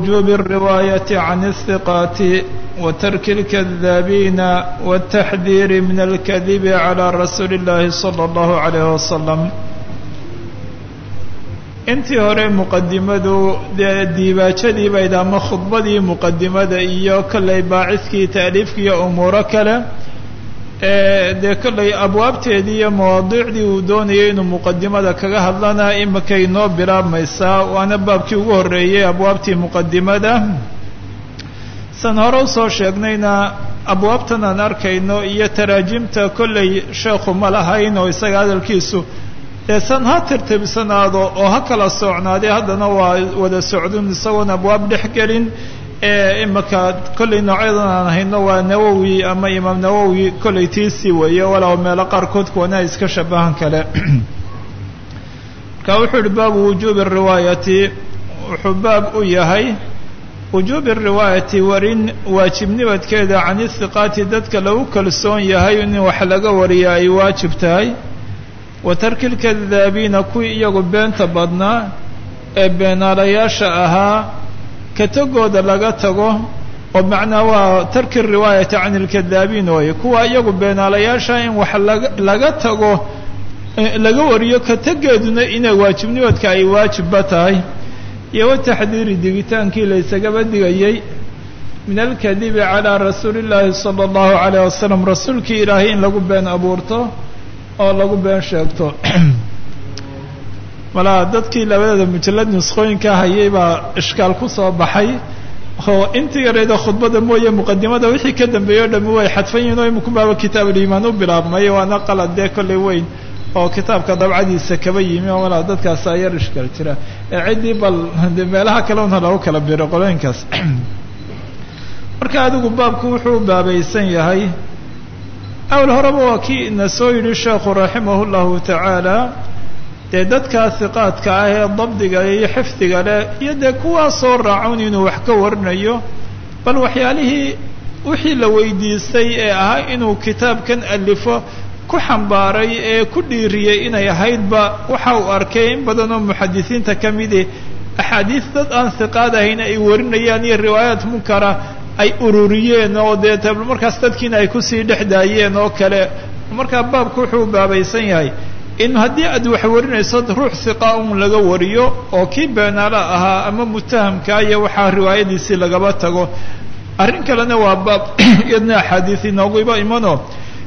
وجوب الرواية عن الثقات وترك الكذابين والتحذير من الكذب على رسول الله صلى الله عليه وسلم intii hore muqadimadu dee diibaajadii bayd ama khudbadii muqadimada iyo kollay baacidkii taaliifki iyo umuuro kale dee kollay abwaabteedii iyo mawaadiicdii uu doonayay inuu muqadimada kaga hadlana imikay noo bilaabmaysaa waana baabkii ugu horreeyey abwaabtii muqadimada san hore u soo sheegnayna abwaabtan aan arkayno iyo taraajimta kollay sheekhu ma lahayn oo isaga hadalkiisu dee san ha tirtibsanaado oo ha kala socnaadee haddana waa wada socdun isagoon abwaab dhex gelin imika kollay noocyadan aan hayno waa nawowi ama imaam nawowi kollay tiisii weeye walow meelo qaarkood kuwana iska shabahan kale. Marka wuxuu yihi baabu wujuubi riwaayati. Wuxuu baab u yahay wujuubi riwaayati warin waajibnimadkeeda can ihiqaati dadka lagu kalsoon yahay in wax laga wariya ay waajib tahay. Wa tarki lkadaabiina kuwii iyagu beenta badnaa ee beenaalayaasha ahaa katagooda laga tago oo macnaa waa tarki riwaayati can ilkadaabiin waaye kuwa iyagu beenaalayaasha in wax laga tago laga wariyo katageeduna inay waajibnimadka ay waajibba tahay. Iyo wataxdiiri digitaankii la ysagaba digayay min alkadibi calaa rasuuli llaahi sala allahu calayh wasalam rasuulkii ilaahay in lagu been abuurto oo lagu been sheegto malaa dadkii labadeeda mujallad nuskhooyinka hayay baa ishkaal ku soo baxay. Oo intii yarayda khudbada mooye muqadimada wixii ka dambeeyey o dhami way xadfan yihiin oo iminkubaaba kitaabuliimaan u bilaabmay. Waana qalad dee kollay weyn oo kitaabka dabcadiisa kaba yimi oo malaa dadkaasaa yar ishkaal jira. Ee ciddii bal de meelaha kale una lagu kala biro qolooyinkaas. Marka adigu baabku wuxuu baabaysan yahay awl horeba waa kii ina soo yidhi sheekhu raximah llahu tacaala dee dadkaa hiqaadka ah ee dabdiga iyo xifdiga leh iyo dee kuwaa soo raacun inuu wax ka warinayo bal waxyaalihii wixii la weydiistay ee ahaa inuu kitaabkan alifo ku xambaaray ee ku dhiiriyey inay ahaydba waxa uu arkay in badan oo muxadisiinta ka midi axaadiis dad aan hiqaad ahayn ay warinayaan iyo riwaayaat munkara ay ururiyeen oo dee markaas dadkiina ay ku sii dhex daayeen oo kale. Markaa baabku wuxuu baabaysan yahay in haddii aad wax warinayso ruux hiqa un laga wariyo oo kii beenaala ahaa ama mutahamkaa iyo waxaa riwaayadiisii lagaba tago arrin kalena waa baab. Iyadna axaadiis inooguba imano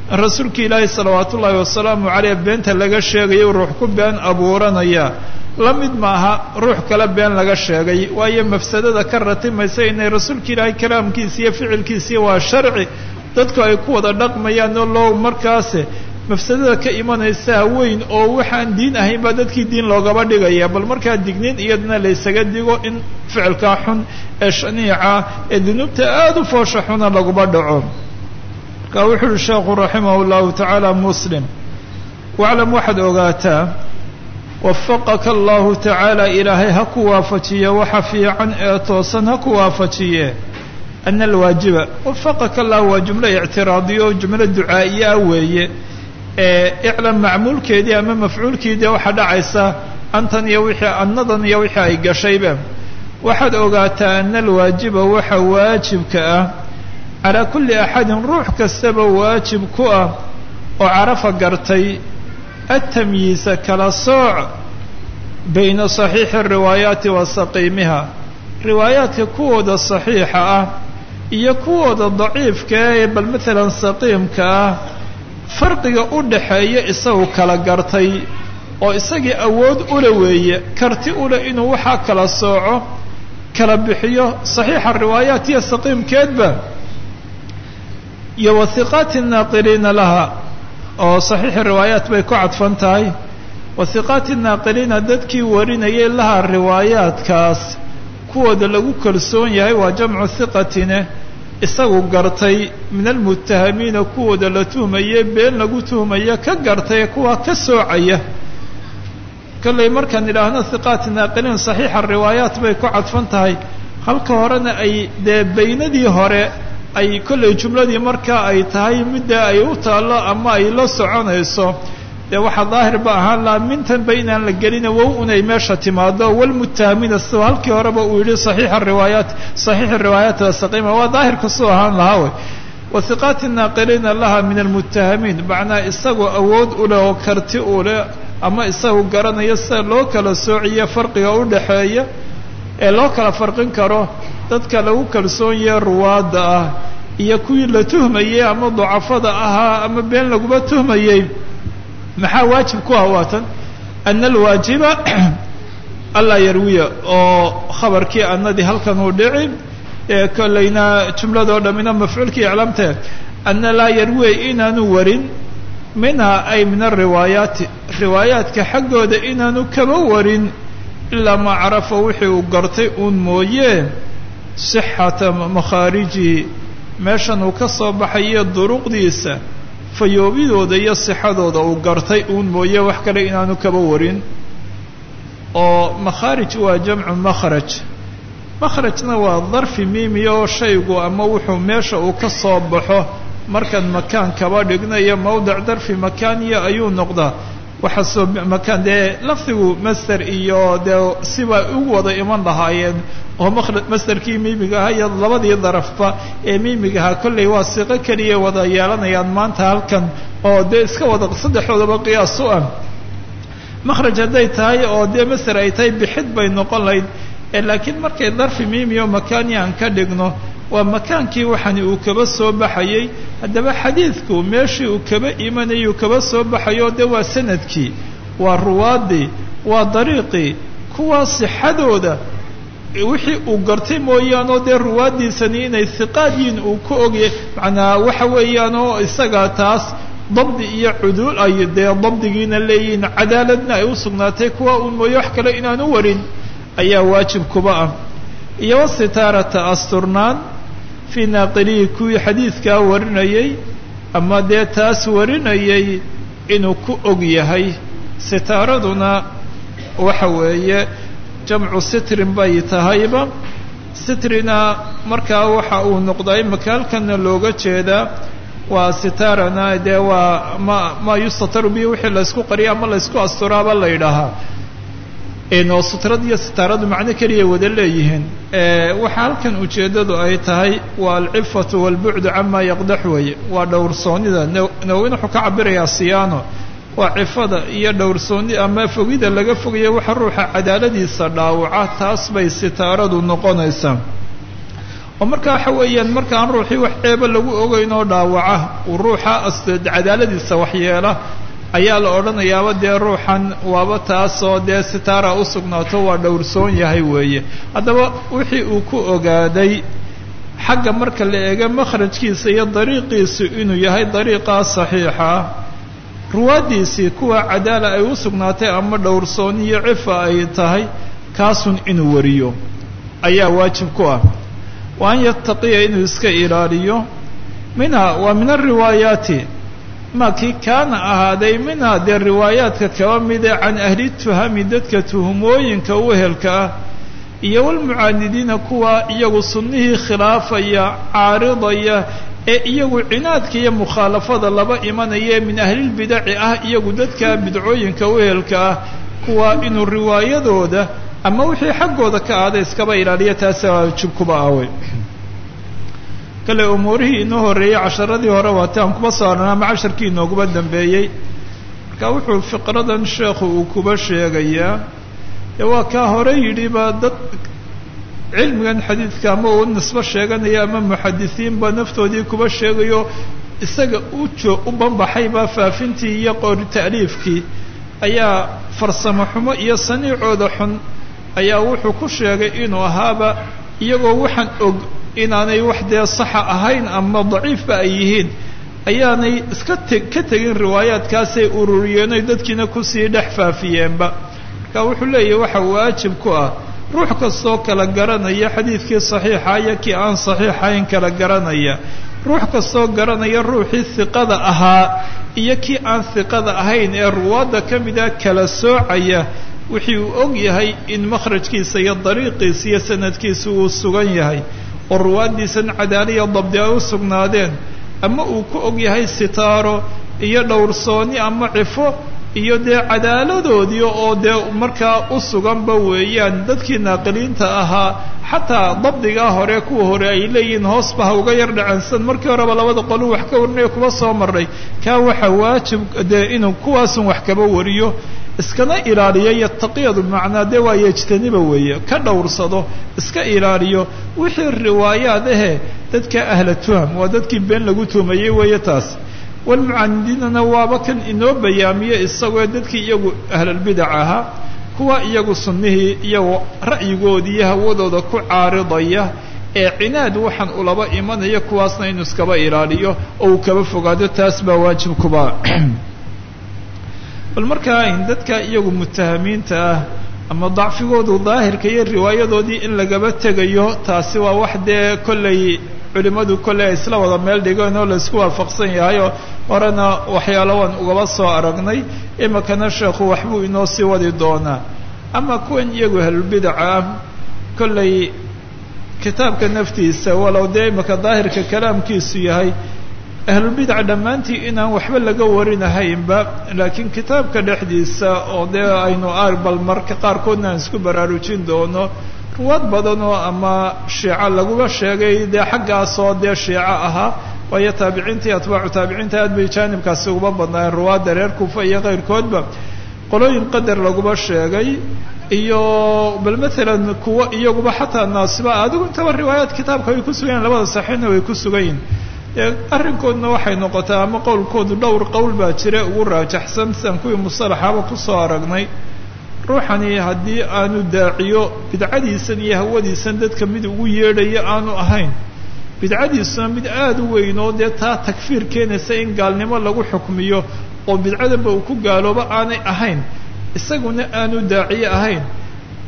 rasuulka ilaahi salawaat ullaahi wasalaamu caleyh beenta laga sheegayo ruux ku been abuuranaya. La mid maaha ruux kale been laga sheegay waayo mafsadada ka ratimaysa inay rasuulka ilaahay kalaamkiisa iyo ficilkiisii waa sharci. Dadku ay ku wada dhaqmayaan oo loo markaase mafsadada ka imanaysaa weyn oo waxaan diin ahayn baa dadkii diin loogaba dhigaya bal markaa digniin iyadana laysaga digo in ficilkaa xun ee shaniica ee dunuubta aada u foosha xuna laguba dhaco. Marka wuxuu uhi sheekhu raximah llahu tacaala muslim waclam waxaad ogaataa wafaqaka allahu tacaala ilaahay ha ku waafajiye waxa fiican ee toosan ha ku waafajiye ana alwaajiba wafaqaka allah waa jumlo ictiraadiyo jumlo ducaa'iye ah weeye. ee iclam macmuulkeedii ama mafcuulkeedii waxaa dhacaysa antan iyo wixii annadan iyo wixii ay gashayba waxaad ogaataa ana alwaajiba waxa waajibka ah calaa kulli axadin ruux kastaba waajib ku ah oo carafa gartay atamyiisa kala sooc bayna saxiixi riwaayaati wa saqiimiha. Riwaayaadka kuwooda saxiixa ah iyo kuwooda daciifka ah ee bal maalan saqiimka ah farqiga u dhaxeeya isagu kala gartay oo isagii awood ule weeye karti ule inuu waxaa kala sooco kala bixiyo saxiixa riwaayaat iyo saqiimkeedba iyo wathiqaati naaqiliina laha oo saxiixi riwaayaat bay ku cadfan tahay wathiqaati naaqiliina dadkii warinayay laha riwaayaadkaas kuwooda lagu kalsoon yahay waa jamcu hiqatine isagu gartay min almutahamiina kuwooda la tuhmaye been lagu tuhmaya ka gartay kuwa ka soocaya. Kollay markaan idhaahno hiqaati naaqiliin saxiixa riwaayaat bay ku cadfan tahay. Halka horena ay dee baynadii hore ay kollay jumladii markaa ay tahay midda ay u taallo ama ay la soconayso dee waxaa daahir ba ahaan lahaa mintanba inaan la gelina wow unay meesha timaado walmutahamina siduu halkii horeba uu yihi saxiixa riwaayaat saxiixi riwaayaat asaqima waa daahirka siduu ahaan lahaa wey wathiqaati naaqiliina laha min almutahamiin macnaa isagoo awood u leh oo karti u leh ama isagu garanayo sida loo kala soociyo farqiga u dhaxeeya ee loo kala farqin karo dadka lagu kalsoon yahe ruwaadda ah iyo kuwii la tuhmayey ama ducafada ahaa ama been laguma tuhmayey maxaa waajib ku ah waatan ana alwaajiba allaa yarwiya oo khabarkii annadii halkan uu dhici ee kollayna jumladoo dhammina mafcuulkii iclaamtee ana laa yarwiya inaanu warin minhaa ay min alriwaayaati. Riwaayaadka xaggooda inaanu kaba warin ilaa maa carafa wixii uu gartay uun mooye sixata makhaarijihi. Meeshan uu ka soo baxayo duruqdiisa fayoobidooda iyo sixadooda uu gartay uun mooye wax kale inaanu kaba warin. Oo makhaarij waa jamcu makhraj. Makhrajna waa darfi miimiya oo shaygu ama wuxuu meesha uu ka soo baxo. Markaan makaan kaba dhignayo mawdic darfi makaaniya ayuu noqdaa waxa soo makaan dee lafdigu master iyo dee siba ugu wada iman lahaayeen oo masterkii miimiga ahaa iyo labadii darafba ee miimiga ahaa kollay waa siqo keliya wada yeelanayaan maanta halkan oo dee iska wada saddexdoodaba qiyaas u ah. Makhraj hadday tahay oo dee master ay tahay bixid bay noqon lahayd laakiin markay darfi miimiyo makaani aan ka dhigno waa makaankii waxani uu kaba soo baxayey haddaba xadiidku meeshii uu kaba imanayay uu kaba soo baxayo de waa sannadkii waa ruwaadii waa dariiqii kuwaa sixadooda wixii uu gartay mooyaane oo dee ruwaaddiisani inay hiqaad yihiin uu ku ogyahay. Macnaa waxa weeyaan oo isaga taas dabdi iyo cuduul ay dee dabdigiina leeyihiin cadaaladna ay u sugnaatay kuwa uun mooye wax kale inaan u warin ayaa waajib kuba ah. Iyo wasitaarata asturnaan fii naaqilihi kuwii xadiidkaa warinayay ama dee taas warinayay inuu ku og yahay sitaaraduna waxa weeye jamcu sitrin bay tahayba. Sitrina markaa waxa uu noqdaa imaka halkana looga jeedaa waa sitaarana dee waa ma maa yustataru bihi wixii laysku qariya ama laysku asturaaba la yidhaahaa oo sutrad iyo sitaaradu macno keliya wada leeyihiin. Waxaa halkan ujeeddadu ay tahay waa alcifatu walbucdu camaa yaqdax weeye. Waa dhowrsoonnida. Nawowin wuxuu ka cabirayaa siyaano. Waa cifada iyo dhowrsoonni ama fogida laga fogaya waxa ruuxa cadaaladiisa dhaawaca taas bay sitaaradu noqonaysaa. Oo marka waxa weeyaan markaan ruuxii wax ceeba lagu ogeyn dhaawaca uu ruuxa cadaaladiisa waxyeela ayaa la odhanayaaba dee ruuxan waaba taasoo dee sitaara u sugnaato waa dhowrsoon yahay weeye. Haddaba wixii uu ku ogaaday xagga marka la eego makhrajkiisa iyo dariiqiisu inuu yahay dariiqaa saxiixa. Ruwaaddiisii kuwa cadaala ay u sugnaatay ama dhowrsoon iyo cifa ay tahay kaasun inuu wariyo ayaa waajib ku ah. Wa an yattaqiya inuu iska ilaaliyo. Minha waa min alriwaayaati ma kii kaana ahaaday minhaa dee riwaayaadka kaba mida can ahli tuhami dadka tuhumooyinka u ehelka ah iyo walmucaanidiina kuwa iyagu sunnihii khilaafaya caaridaya ee iyagu cinaadka iyo mukhaalafada laba imanaya min ahlilbidaci ah iyagu dadka bidcooyinka u ehelka ah kuwa inuu riwaayadooda ama wixii xaggooda ka ahada iskaba ilaaliya taasa waajib kuba awey kale umuurihii inoo horreeyey casharadii hore waati aan kuba soo arnay ama casharkii inooguba dambeeyey. Marka wuxuu fiqradan sheekhu uu kuba sheegayaa ee waa kaa hore yidhiba dad cilmigan xadiidka ama uu nisbo sheeganaya ama muxadisiinba naftoodii kuba sheegayo isaga u joo u banbaxayba faafintii iyo qori ta'liifkii ayaa farsamo xumo iyo saniicooda xun ayaa wuxuu ku sheegay inuu ahaaba iyagoo waxaan og inaanay wax dee saxa ahayn ama daciifba ay yihiin ayaanay iska ka tegin riwaayaadkaasay ururiyeenay dadkiina ku sii dhex faafiyeenba. Marka wuxuu leeyahy waxa waajib ku ah ruux kastoo kala garanaya xadiidkii saxiixa iyo kii aan saxiixayn kala garanaya. Ruux kastoo garanaya ruuxii hiqada ahaa iyo kii aan hiqada ahayn ee ruwaadda ka mida kala soocaya wixii uu og yahay in makhrajkiisa iyo dariiqiisa iyo sanadkiisa uu sugan yahay oo ruwaaddiisan cadaaliya dabdi ay u sugnaadeen. Ama uu ku og yahay sitaaro iyo dhowrsooni ama cifo iyo dee cadaaladoodii oo dee markaa u suganba weeyaan dadkii naaqiliinta ahaa xataa dabdigaa hore kuwa hore ay leeyihiin hoosba ha uga yar dhacansan. Markii horeba labada qolu wax ka warinaya kuba soo maray kaa waxa waajib dee inuu kuwaasun wax kaba wariyo. Iskana ilaaliyo yataqiyadu macnaa dee waa yejtaniba weeye. Ka dhowrsado iska ilaaliyo. Wixii riwaayaad ahe dadka ahla tuham waa dadkii been lagu tuumayey weeye taas walmucaanidiinana waaba kan inoo bayaamiye isagoo dadkii iyagu ahlalbidac ahaa kuwa iyagu sunnihii iyagu ra'yigoodii hawadooda ku caaridaya ee cinaad waxaan ulaba imanaya kuwaasna inuu iskaba ilaaliyo oo uu kaba fogaado taas baa waajibkuba bal markaa in dadka iyagu mutahamiinta ah ama dacfigoodu daahirka iyo riwaayadoodii in lagaba tegayo taasi waa wax dee kollay culimmadu kolley isla wada meel dhigeen oo laysku waafaqsan yahayoo horena waxyaalo waan ugaba soo aragnay imikana sheekhu waxbuu inoo sii wadi doonaa. Ama kuwan iyagu ahlulbidaca ah kollay kitaabka naftiisa walow dee imika daahirka kalaamkiisu yahay ahlulbidaca dhammaantii inaan waxba laga warinahaynba laakiin kitaabka dhexdiisa oo dee aynu bal marka qaarkoodna aan isku baraarujin doono ruwaad badan oo ama shiico laguba sheegay dee xaggaasoo dee shiico ahaa waayo taabiciintii atbaacu taabiciinta aad bay jaanibkaasi uguba badnaayeen ruwaadda reer kuufa iyo keyrkoodba qolooyin qadar laguba sheegay iyo bal maalan kuwo iyaguba xataa naasiba adigu intaba riwaayaad kitaabka way ku sugan labada saxiixna way ku sugan yihiin dee arrinkoodna waxay noqotaa ama qowlkoodu dhowr qowl baa jira ugu raajaxsan sidan kuwii musalaxaaba ku soo aragnay ruuxani haddii aanu daaciyo bidcadiisan iyo hawadiisan dadka mid ugu yeedhayo aanu ahayn. Bidcadiisuna mid aada u weyn oo dee taa takfiir keenaysa in gaalnimo lagu xukmiyo oo bidcadanba uu ku gaaloobo aanay ahayn isaguna aanu daaciye ahayn.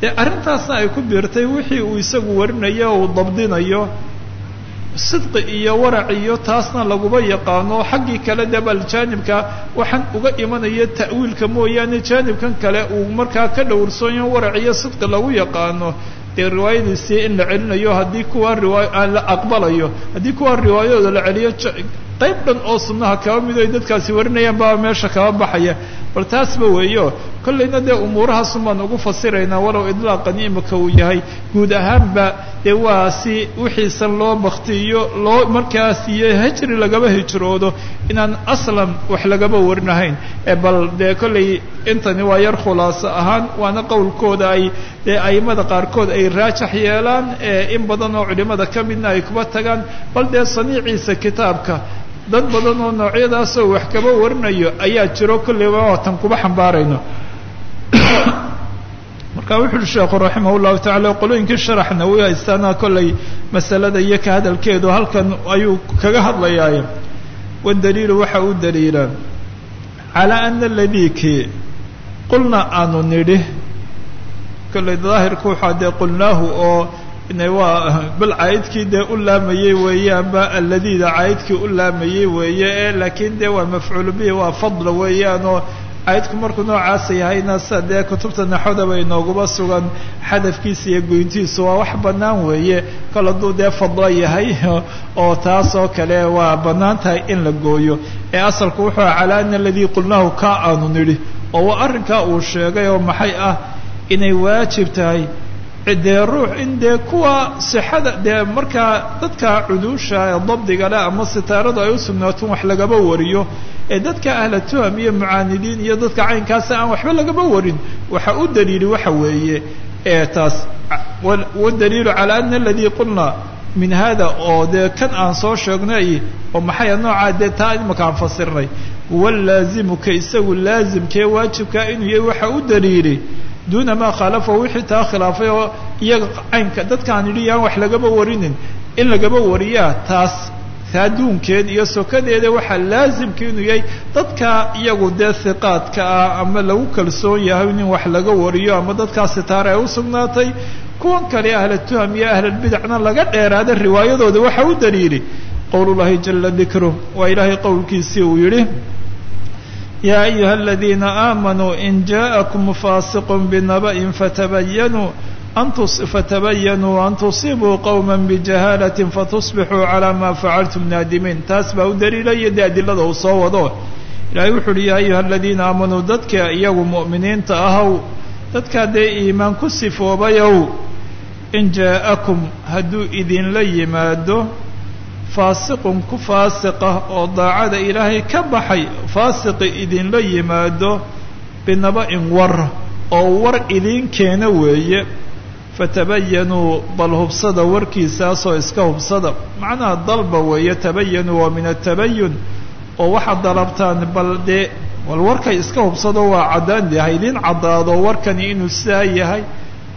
Dee arrintaasna ay ku biirtay wixii uu isagu warinayo uu dabdinayo sidqi iyo warac iyo taasna laguba yaqaano xaggii kale dee bal jaanibka waxaan uga imanaya ta'wiilka mooyaane jaanibkan kale uu markaa ka dhowrsoonyo warac iyo sidqi lagu yaqaano. Dee riwaayadiisii in la celinayo haddii kuwa riwaay la aqbalayo haddii kuwa riwaayadooda la celiyo qayb dhan oo sunnaha kaba mid ay dadkaasi warinayaan baa meesha kaba baxaya. Bal taasba weeyo kollayna dee umuurahaasun baan ugu fasiraynaa walow idlaaqani imika uu yahay. Guud ahaanba dee waa si wixiisan loo baktiyo loo markaas iyo hijri lagaba hijroodo inaan aslan wax lagaba warinahayn bal dee kollay intani waa yar khulaaso ahaan waana qowlkooda ay dee aimada qaarkood ay raajax yeelaan in badan oo culimada ka midna ay kuba tagaan. Bal dee saniiciisa kitaabka dad badan oo noocyadaasoo wax kaba warinayo ayaa jiro kolleyba waatan kuba xambaarayno marka wuxu uhi sheekhu raximah llahu tacala qolooyinkii sharax nawi haystaana kollay masalada iyo ka hadalkeedu halkan ayuu kaga hadlayaaye wadaliilu waxa u daliila calaa ana ladiki qulna aanu nidhi. Kollay daahirku waxaa dee qulnaahu oo waa bal caydkii dee u laamayey weeyaanba aladiida caydkii u laamayey weeye ee laakiin dee waa mafcuulu bihi waa fadla weeyaan oo caydku markuu noocaasa yahayna sida dee kutubta naxodaba inooguba sugan xadafkiisa iyo goyntiisu waa wax bannaan weeye. Kol hadduu dee fadlo yahay oo taas oo kale waa bannaan tahay in la gooyo. Ee asalku wuxuu calaa ana aladii qulnaahu kaa aanu nidhi oo arrinkaa uu sheegay oo maxay ah inay waajib tahay dee ruux in dee kuwa sixada dee markaa dadka cuduusha ee dabdiga leh ama sitaaradu ay u sugnaato wax lagaba wariyo. Ee dadka ahla tuham iyo mucaanidiin iyo dadka caynkaasa aan waxba lagaba warin. Waxa u daliili waxa weeye ee taas wadaliilu calaa ana aladii qulna min hada oo dee kan aan soo sheegnay oo maxay noocaa dee taa imaka aan ka isagu laazimkee waajibkaa inuu yahay waxa u daliili duuna maa khaalafahu wixii taa khilaafay oo iyaga caynka dadkaan yidhi yaan wax lagaba warinin in lagaba wariyaa taas taaduunkeed iyo sokadeeda waxaa laazimka inuu yahay dadka iyagu dee hiqaadka ah ama lagu kalsoon yahay in wax laga wariyo ama dadkaa sitaare ay u sugnaatay kuwan kale ahla tuham iyo ahlalbidacna laga dheeraada riwaayadooda waxa u daliili qowlullahi jala dikruh waa ilaahay qowlkiisii uu yidhi يا أيها الذين آمنوا إن جاءكم فاسق بنبأ فتبينوا أن فتبينوا أن تصيبوا قوما بجهالة فتصبحوا على ما فعلتم نادمين taas baa u daliilaya de adilada uu soo wado ilaahay wuxu uhi yaa ayuha aladiina aamanuu dadka iyagu mu'miniinta ahow dadkaa dee iimaan ku sifoobayow in jaa'akum hadduu idinla yimaado faasiqun ku faasiqa oo daacada ilaahay ka baxay faasiqi idinla yimaado binaba-in war oo war idiin keena weeye. Fatabayanuu bal hubsada warkiisaasoo iska hubsada. Macnaha dalba weeye tabayanuu waa min atabayun oo waxaad dalabtaan bal dee bal warkay iska hubsado waa caddaan de ha idiin caddaado warkani inuu sidaa yahay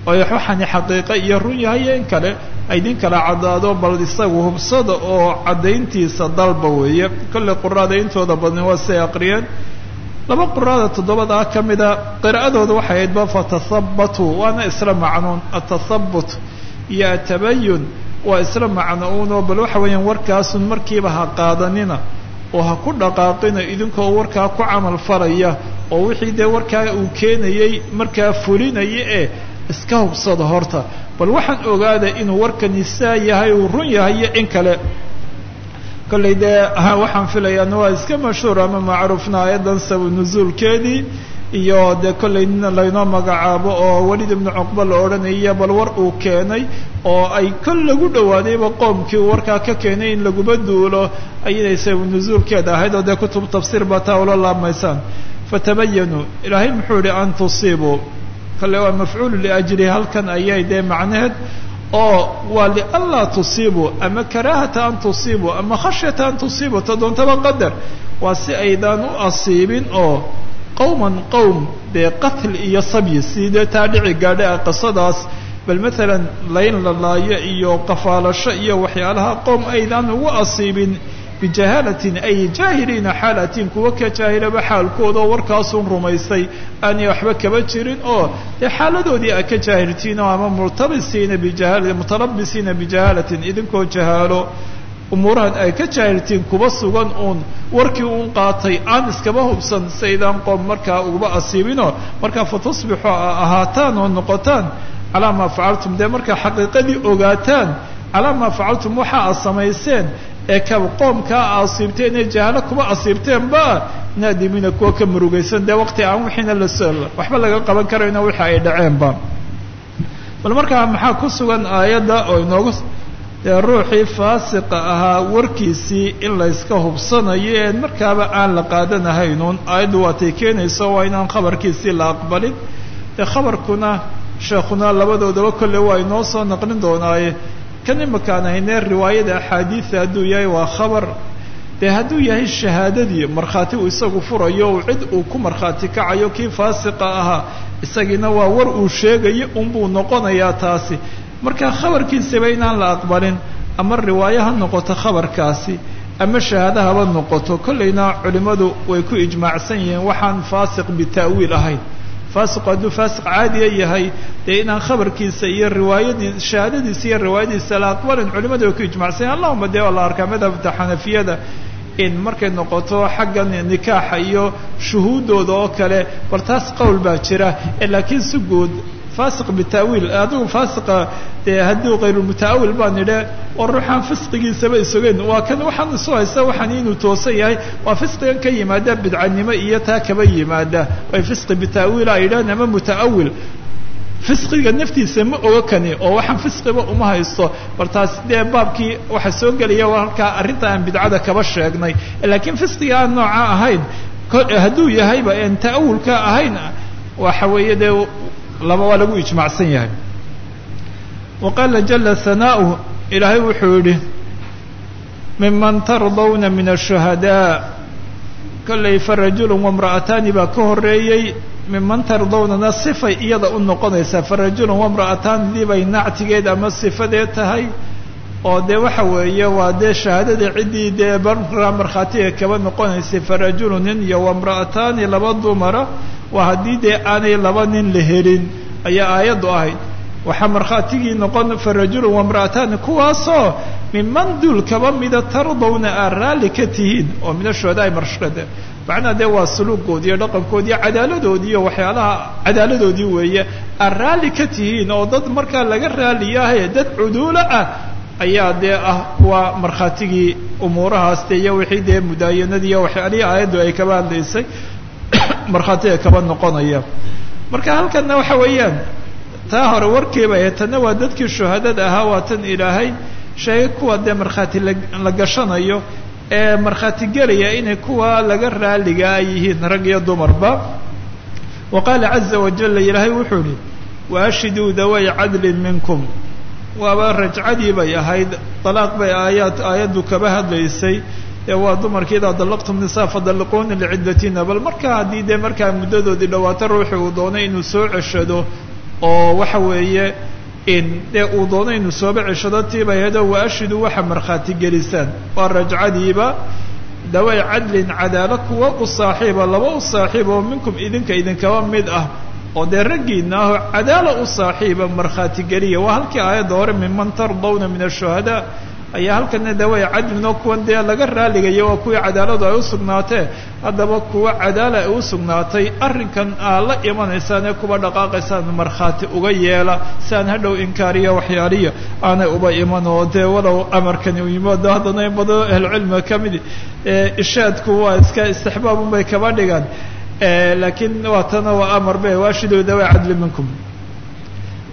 oo waxani xaqiiqo iyo run yahay in kale aydin kala caddaado bal isagu hubsada oo caddayntiisa dalba weeye. Kolley quraada intooda badni waa siay aqriyeen. Laba quraada toddobadaa ka mida qiraa'adooda waxay ahayd ba fatathabatuu waana isla macnuun atathabut iyo atabayun waa isla macno-uunoo bal waxa weeyaan warkaasun markiiba ha qaadanina oo ha ku dhaqaaqina idinkoo warkaa ku camal falaya oo wixii dee warkaa uu keenayey markaa fulinaya ee iska hubsada horta. Bal waxaan ogaada inuu warkani saa yahay uu run yahay iyo in kale. Kollay dee waxaan filayaana waa iska mashhuur ama macruufna aayaddan sabu nusuulkeedii iyo dee kollay nin laynoo magacaabo oo welid ibnu cuqba la odhanaya bal war uu keenay oo ay kol lagu dhawaadayba qoomkii warkaa ka keenay in laguma duulo ayinay sabu nusuulkeeda ahayd oo dee kutub tafsiir baa taa ula laabmaysaan. Fatabayanuu ilaahay muxuu yihi an tusiibuu kale waa mafcuulu liajlihi halkan ayay dee macnaheed oo waa lianlaa tusiibuu ama karaahata an tusiibuu ama khashyata an tusiibuu ta doontaba qadar. Waa si aydaan u asiibin oo qowman qowm dee qatl iyo sabyi dee taa dhici gaadha a qisadaas bal maalan layn la laayo iyo qafaalasho iyo waxyaalaha qowm aydaan ugu asiibin bijahaalatin ay jaahiliina xaalatin kuwa ka jaahilaba xaalkooda oo warkaasun rumaystay aanay waxba kaba jirin oo dee xaaladoodii a ka jaahiltiin oo ama murtabisiina bijahaala mutalabisiina bijahaalatin idinkoo jahaalo. Umuurahan ay ka jaahiltiin kuba sugan uun warkii uun qaatay aan iskaba hubsan saydaan qoom markaa uguba asiibinoo markaa fatusbixu ahaataan oo noqotaan calaa maa facaltum dee markaa xaqiiqadii ogaataan calaa maa facaltum waxa aad samayseen ee ka qoomkaa asiibteen ee jahaalo kuba asiibteen ba naadimiina kuwa ka murugaysan dee waqti aan wixiina las waxba laga qaban karayno wixi ay dhaceenba. Bal markaa maxaa ku sugan aayadda oo inoogu dee ruuxii faasiqa ahaa warkiisii in layska hubsanayo ee markaaba aan la qaadanahaynuun aayaddu waatay keenayso waa inaan khabarkiisii la aqbalin. Dee khabarkuna sheekhuna labadoodaba kolle waa inoo soo naqlin doonaaye kan imakaan haynee riwaayada axaadiida hadduu yahay waa khabar. Dee hadduu yahay shahaadadii markhaati uu isagu furayo cid uu ku markhaati kacayo kii faasiqa ahaa isagiina waa war uu sheegayo unbuu noqonayaa taasi. Marka khabarkiisaba inaan la aqbalin ama riwaayo ha noqoto khabarkaasi ama shahaado haba noqoto kollayna culimmadu way ku ijmaacsan yihiin waxaan faasiq bita'wiil ahayn faasiqu hadduu faasiq caadiya yahay dee inaan khabarkiisa iyo riwaayadii shahaadadiisa iyo riwaayadiisa la aqbalin culimadu way ku ijmacsan allahuma dee waa la arkaa madhabta xanafiyada in markay noqoto xagga nikaaxa iyo shuhuuddooda oo kale bal taas qowl baa jira laakiin si guud faasiq bita'wiil adigu faasiqa dee hadduu kayrulmuta'awil baan idhe oo ruuxaan fisqigiisaba isogeyn waa kan waxaan isu haysta waxaan inuu toosan yahay waa fisqigan ka yimaada bidcanimo iyo taa kaba yimaada ay fisqi bita'wiil ay yidhahan ama muta'awil fisqiga naftiisa ma oga kani oo waxaan fisqiba uma haysto bal dee baabkii waxa soo gelaya halkaa arrinta aan bidcada kaba sheegnay laakiin fisqiga aan nooca ahayn hadduu yahayba en ta'awulka ahayn waxa weeye dee laba waa lagu ijmacsan yahay. Wa qaala jala hanaa'uh ilaahay wuxuu yidhi miman tardawna min ashuhadaa kollay fa rajulun wamra'ataani baa ka horreeyey miman tardawnana sifay iyada u noqonaysaa. Fa rajulun wamra'ataani bay nactigeed ama sifadeed tahay oo dee waxa weeye waa dee shahaadada ciddii dee barraa markhaatiga kaba noqonaysay fa rajulu nin iyo wamra'ataani laba dumara waa haddii dee aanay laba nin la helin ayaa aayaddu ahayd. Waxaa markhaatigii noqon fa rajulun wamra'ataani kuwaasoo miman duul kaba mida tardawna aad raalli ka tihiin oo min ashuhadaa marshada macnaa dee waa suluugoodi iyo dhaqankoodi iyo cadaaladoodii iyo waxyaalaha cadaaladoodii weeye aad raalli ka tihiin oo dad markaa laga raaliyahaye dad cuduulo ah ayaa dee ah kuwa markhaatigii umuurahaas de iyo wixii dee mudaayanadii iyo waxyaalihii aayaddu ay kaba hadlaysay markhaatiga kaba noqonaya marka halkanna waxa weeyaan taa hore warkiiba ahe tanna waa dadkii shuhadada ahaa waa tan ilaahay sheegay kuwa dee markhaati la gashanayo ee markhaati gelaya inay kuwa laga raaliga ay yihiin rag iyo dumarba. Wa qaala caza wajala ilaahay wuxuu ihi waashiduu daway cadlin minkum waaba rajcadii bay ahayd dalaaq bay aayaad aayaddu kaba hadlaysay ee waa dumarkii idaa dallaqtum nisaa fadalliquuna licidatina bal markaa haddii dee markaa muddadoodii dhawaato ruuxi uu doonay inuu soo ceshado oo waxa weeye dee uu doonay inuu sooba ceshado tiibay ahayd oo waashiduu waxa markhaati gelisaan waa rajcadiiba daway cadlin cadaalo kuwa u saaxiiba laba u saaxiiba oo minkum idinka idinkaba mid ah oo dee raggiina aho cadaala u saaxiiba markhaati geliya waa halkii aayadda hore minman tardawna min ashuhadaa ayaa halkana daway cadlin oo kuwan dee laga raaligayo waa kuwii cadaaladu ay usugnaatee haddaba kuwa cadaala ay usugnaatay arrinkan aa la imanaysaan ee kuba dhaqaaqaysaan markhaati uga yeela si aan hadhow inkaariya waxyaaliya aanay uba iman oo dee walow amarkani u yimaado haddana in badano ahlucilmiga ka midi ishaadku waa iska istixbaabun bay kaba dhigaan laakiin waa tana waa amar be waashiduu daway cadli minkum.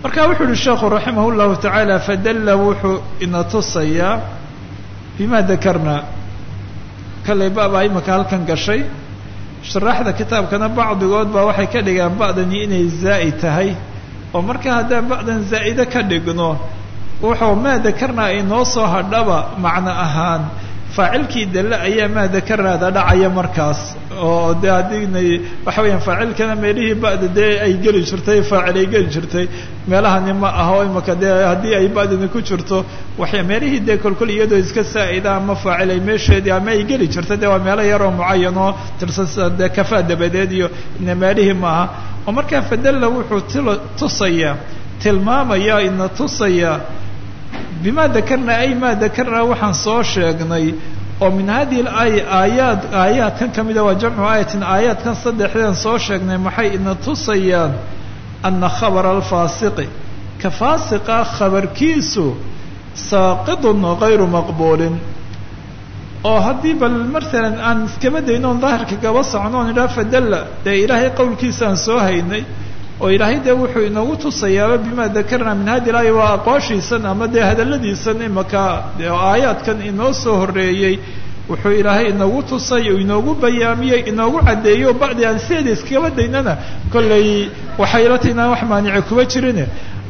Marka wuxuu uhi sheekhu raximah llahu tacaala fadalla wuxuu ina tusayaa bima dakarna. Kallay baba imaka halkan gashay. Sharaxda kitaabkana bacdigood baa waxay ka dhigaan ba'dani inay zaa'id tahay. Oo marka haddaan ba'dan zaa'ide ka dhigno wuxuu maa dakarnaa inoo soo hadhaba macno ahaan faacilkii dale ayaa maa dakarnaada dhacaya markaas. Oo de haddinay waxa weeyaan faacilkana meelihii ba'da dee ay geli jirtay faacil ay geli jirtay. Meelahani ma aha imaka dee haddii ay ba'dani ku jirto waxay meelihii dee kolkol iyadoo iska saa'ida ama faacil ay meesheedii ama ay geli jirta dee waa meelo yaroo mucayan oo tirsan dee kafaa dabadeed iyo ina meelihii ma aha. Oo markaa fadalla wuxuu til tusayaa tilmaamaya ina tusaya bima dakarna ay ma dakarna waxaan soo sheegnay oo min hadihi aayaad aayaadkan ka mida waa jamcu aayatin aayaadkan saddexdeen soo sheegnay maxay ina tusayaan ana khabara alfaasiqi ka faasiqa khabarkiisu saaqidun gayru maqbuulin. Oo haddii bal masalan aan iskaba dayno on daahirka gaba socno on idhaha fadalla dee ilaahay qowlkiisaan soo haynay oo ilaahay dee wuxuu inoogu tusayaaba bima dakarna min hadi laaya waa aqooshiisan ama dee hadalladiisan imaka dee aayaadkan inoo soo horreeyey wuxuu ilaahay inoogu tusay oo inoogu bayaamiyey inoogu caddeeyey oo bacdi aan sideeda iskaba daynana kollay waxay la tahi inaan wax maanici kuba jirine.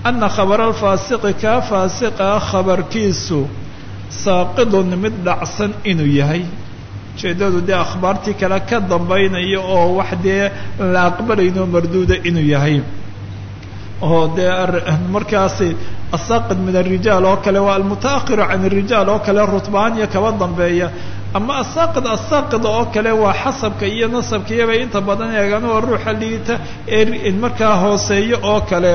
Ana khabara alfaasiqi kaa faasiqa khabarkiisu saaqidun mid dhacsan inuu yahay ujeedadu dee akhbaartii kale ka dambaynaya oo wax dee la aqbalayno marduuda inuu yahay. Oo dee markaasi asaaqid min arijaal oo kale waa almutaahiru can arijaal oo kale rutbaan iyo kaba dambeeya. Ama asaaqid asaaqid oo kale waa xasabka iyo nasabka iyobay inta badan eegaan waa ruuxa liita ee markaa hooseeyo oo kale.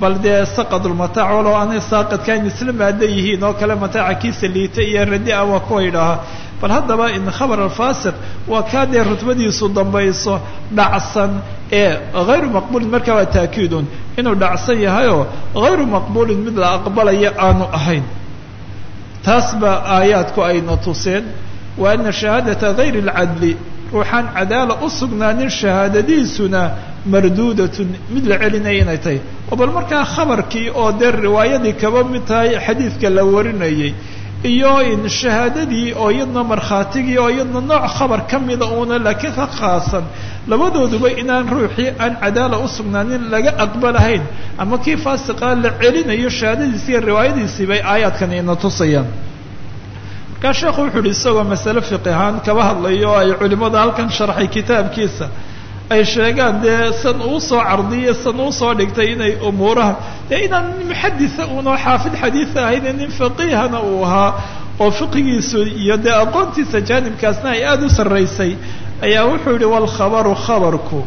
Bal dee saqadulmataac walow aanay saaqidkaan isla maada yihiin oo kale mataaca kiisa liita iyo radi-a waa kuwa idhaaha bal haddaba in khabar alfaasiq waa kaa dee rutbadiisu dambayso dhacsan ee hayru maqbuulin markaa waa taakiidun. Inuu dhacsan yahayoo hayru maqbuulin mid la aqbalaya aanu ahayn. Taas baa aayaadku ayna tuseen. Wa ana shahaadata gayri اlcadli ruuxaan cadaala u sugnaanin shahaadadiisuna marduudatun mid la celinaya inay tahay. Bal markaa khabarkii oo dee riwaayadii kaba mid tahay xadiidka la warinayay iyo shahaadadii oo iyadna markhaatigii oo iyadna nooc khabar ka mida uuna laakiin ka khaasan labadooduba inaan ruuxii aan cadaala u sugnaanin laga aqbalahayn ama kii faasiqaa la celinayo shahaadadiisi iyo riwaayadiisii bay aayaadkani ina tusayaan. Markaa sheekhu wuxu uhi isagoo masale fiqi ahaan kaba hadlayo ay culimada halkan sharxay kitaabkiisa ay sheegaan dee san uu soo cardiyay san uu soo dhigtay inay umuuraha dee inaan nin muxadisa unoo xaafid xadiisa ahayne nin faqiihana uu ahaa oo fiqigiisu iyo dee aqoontiisa jaanibkaasna ay aada u sarraysay ayaa wuxuu yihi walkhabaru khabarku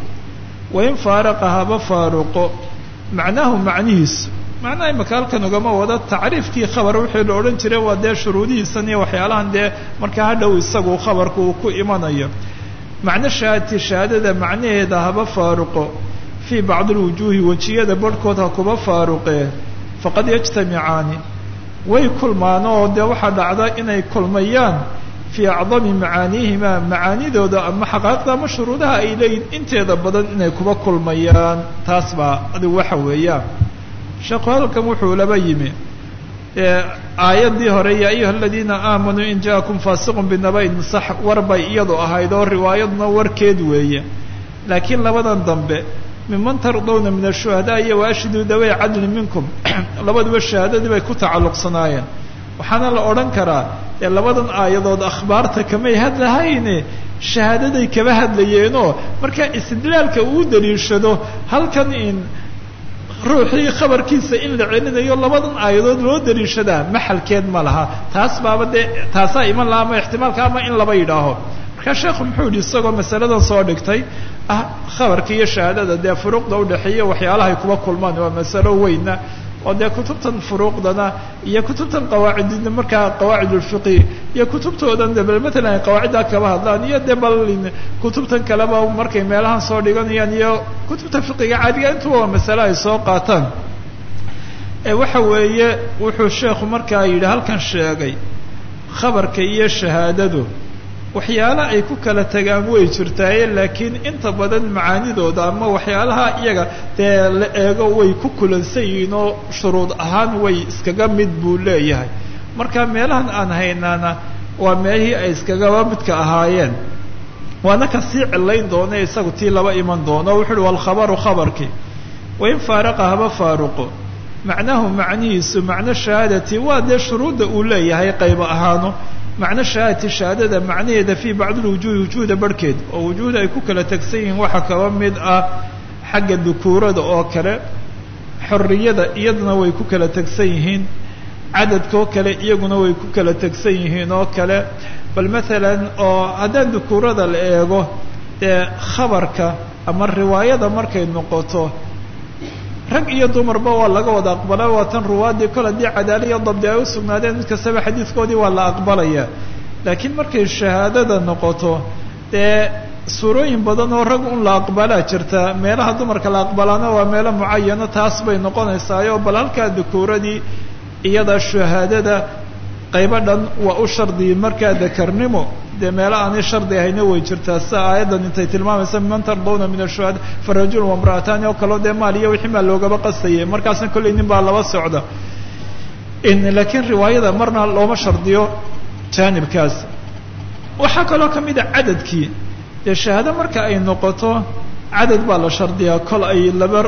wain faaraqa haba faaruqo. Macnahu macnihiisu macnaha imaka halkan ugama wada tacriifkii khabar wixii la odhan jiray waa dee shuruudihiisan iyo waxyaalahan dee markaa hadhow isagu khabarku uu ku imanayo macno shahaadati shahaadada macnaheeda haba faaruqo. Fii bacdi alwujuuhi wejiyada barhkood ha kuba faaruqee faqad yajtamicaani. Way kulmaan oo dee waxaa dhacda inay kulmayaan. Fii acdami macaanihima macaanidooda ama xaqaaiqda ama shuruudaha ay leeyihiin inteeda badan inay kuba kulmayaan. Taas baa adigu waxa weeyaan. Sheekhu halkan wuxuu laba yimi aayaddii hore ya ayuha aladiina aamanuu in jaakum faasiqun binaba-in sax war bay iyadu ahayd oo riwaayaduna warkeed weeye. Laakiin labadan dambe miman tardawna min ashuhadaa iyo waashiduu dawey cadlin minkum. Labaduba shahaadadii bay ku tacalluqsanaayeen. Waxaana la odhan karaa ee labadan aayadood akhbaarta kamay hadlahayne shahaadaday kaba hadlayeenoo markaa istidlaalka uu daliishado halkan in ruuxii khabarkiisa in la celinayo labadan aayadood loo daliishadaa maxalkeed ma laha. Taas baaba dee taasaa iman laha ama ixtimaalka ama in laba yidhaaho. Markaa sheekhu muxuu yidhi isagoo masaladan soo dhigtay ah khabarka iyo shahaadada dee furuuqda udhexeeya waxyaalahay kuba kulmaan waa masalo weyna oo dee kutubtan furuuqdana iyo kutubtan qawaacidina markaa qawaacid ulfiqi iyo kutubtoodan bal matalan qawaaciddaa kaba hadlaan iyo de bal kutubtan kaleba markay meelahan soo dhiganayaan iyo kutubta fiqiga caadiga intuba waa masale ay soo qaataan. Waxa weeye wuxuu sheekhu markaa yidhi halkan sheegay khabarka iyo shahaadadu waxyaala ay ku kala tagaan way jirtaaye laakiin inta badan macaanidooda ama waxyaalaha iyaga dee la eego way ku kulansan yihiin oo shuruud ahaan way iskaga mid buu leeyahay. Marka meelahan aan haynaana waa meelihii ay iskagaba midka ahaayeen. Waana ka sii cilayn doona isagu tii laba iman doono wuxu uhi walkhabaru khabarkii wain faaraqa haba faaruqo macnahu macnihiisu macno shahaadati waa dee shuruudda uu leeyahay qaybo ahaano. Macno shahaadati shahaadada macnaheeda fii bacdi lwujuhi wujuhda barhkeed oo wujuhda ay ku kala tegsan yihiin waxaa kaba mid ah xagga dukuurada oo kale xorriyada iyaduna way ku kala tegsan yihiin cadadka oo kale iyaguna way ku kala tegsan yihiin oo kale. Bal maalan oo haddaan dukuurada la eego dee khabarka ama riwaayada markay noqoto rag iyo dumarba waa laga wada aqbalaa waa tan ruwaadii kol haddii cadaala iyo dabdi ay u sugnaadeen mid kastaba xadiidkoodii waa la aqbalaya. Laakiin markay shahaadada noqoto dee suurooyin badan oo rag un la aqbalaa jirta meelaha dumarka la aqbalaana waa meelo mucayano taas bay noqonaysaayo bal halkaa dukuuradii iyada shahaadada qaybo dhan waa u shardiyay markaa dakarnimo. Dee meelo aanay shardi ahayna way jirtaa. Sida aayaddan intay tilmaamaysa miman tardawna min ashuhada fa rajul wamra'ataani oo kaleo dee maal wixii maa loogaba qastayay markaasna kollay nin baa laba socda. Laakiin riwaayada marna looma shardiyo jaanibkaas. Waxaa kaloo ka mid a cadadkii. Dee shahaado marka ay noqoto cadad baa la shardiyaa kol ay laba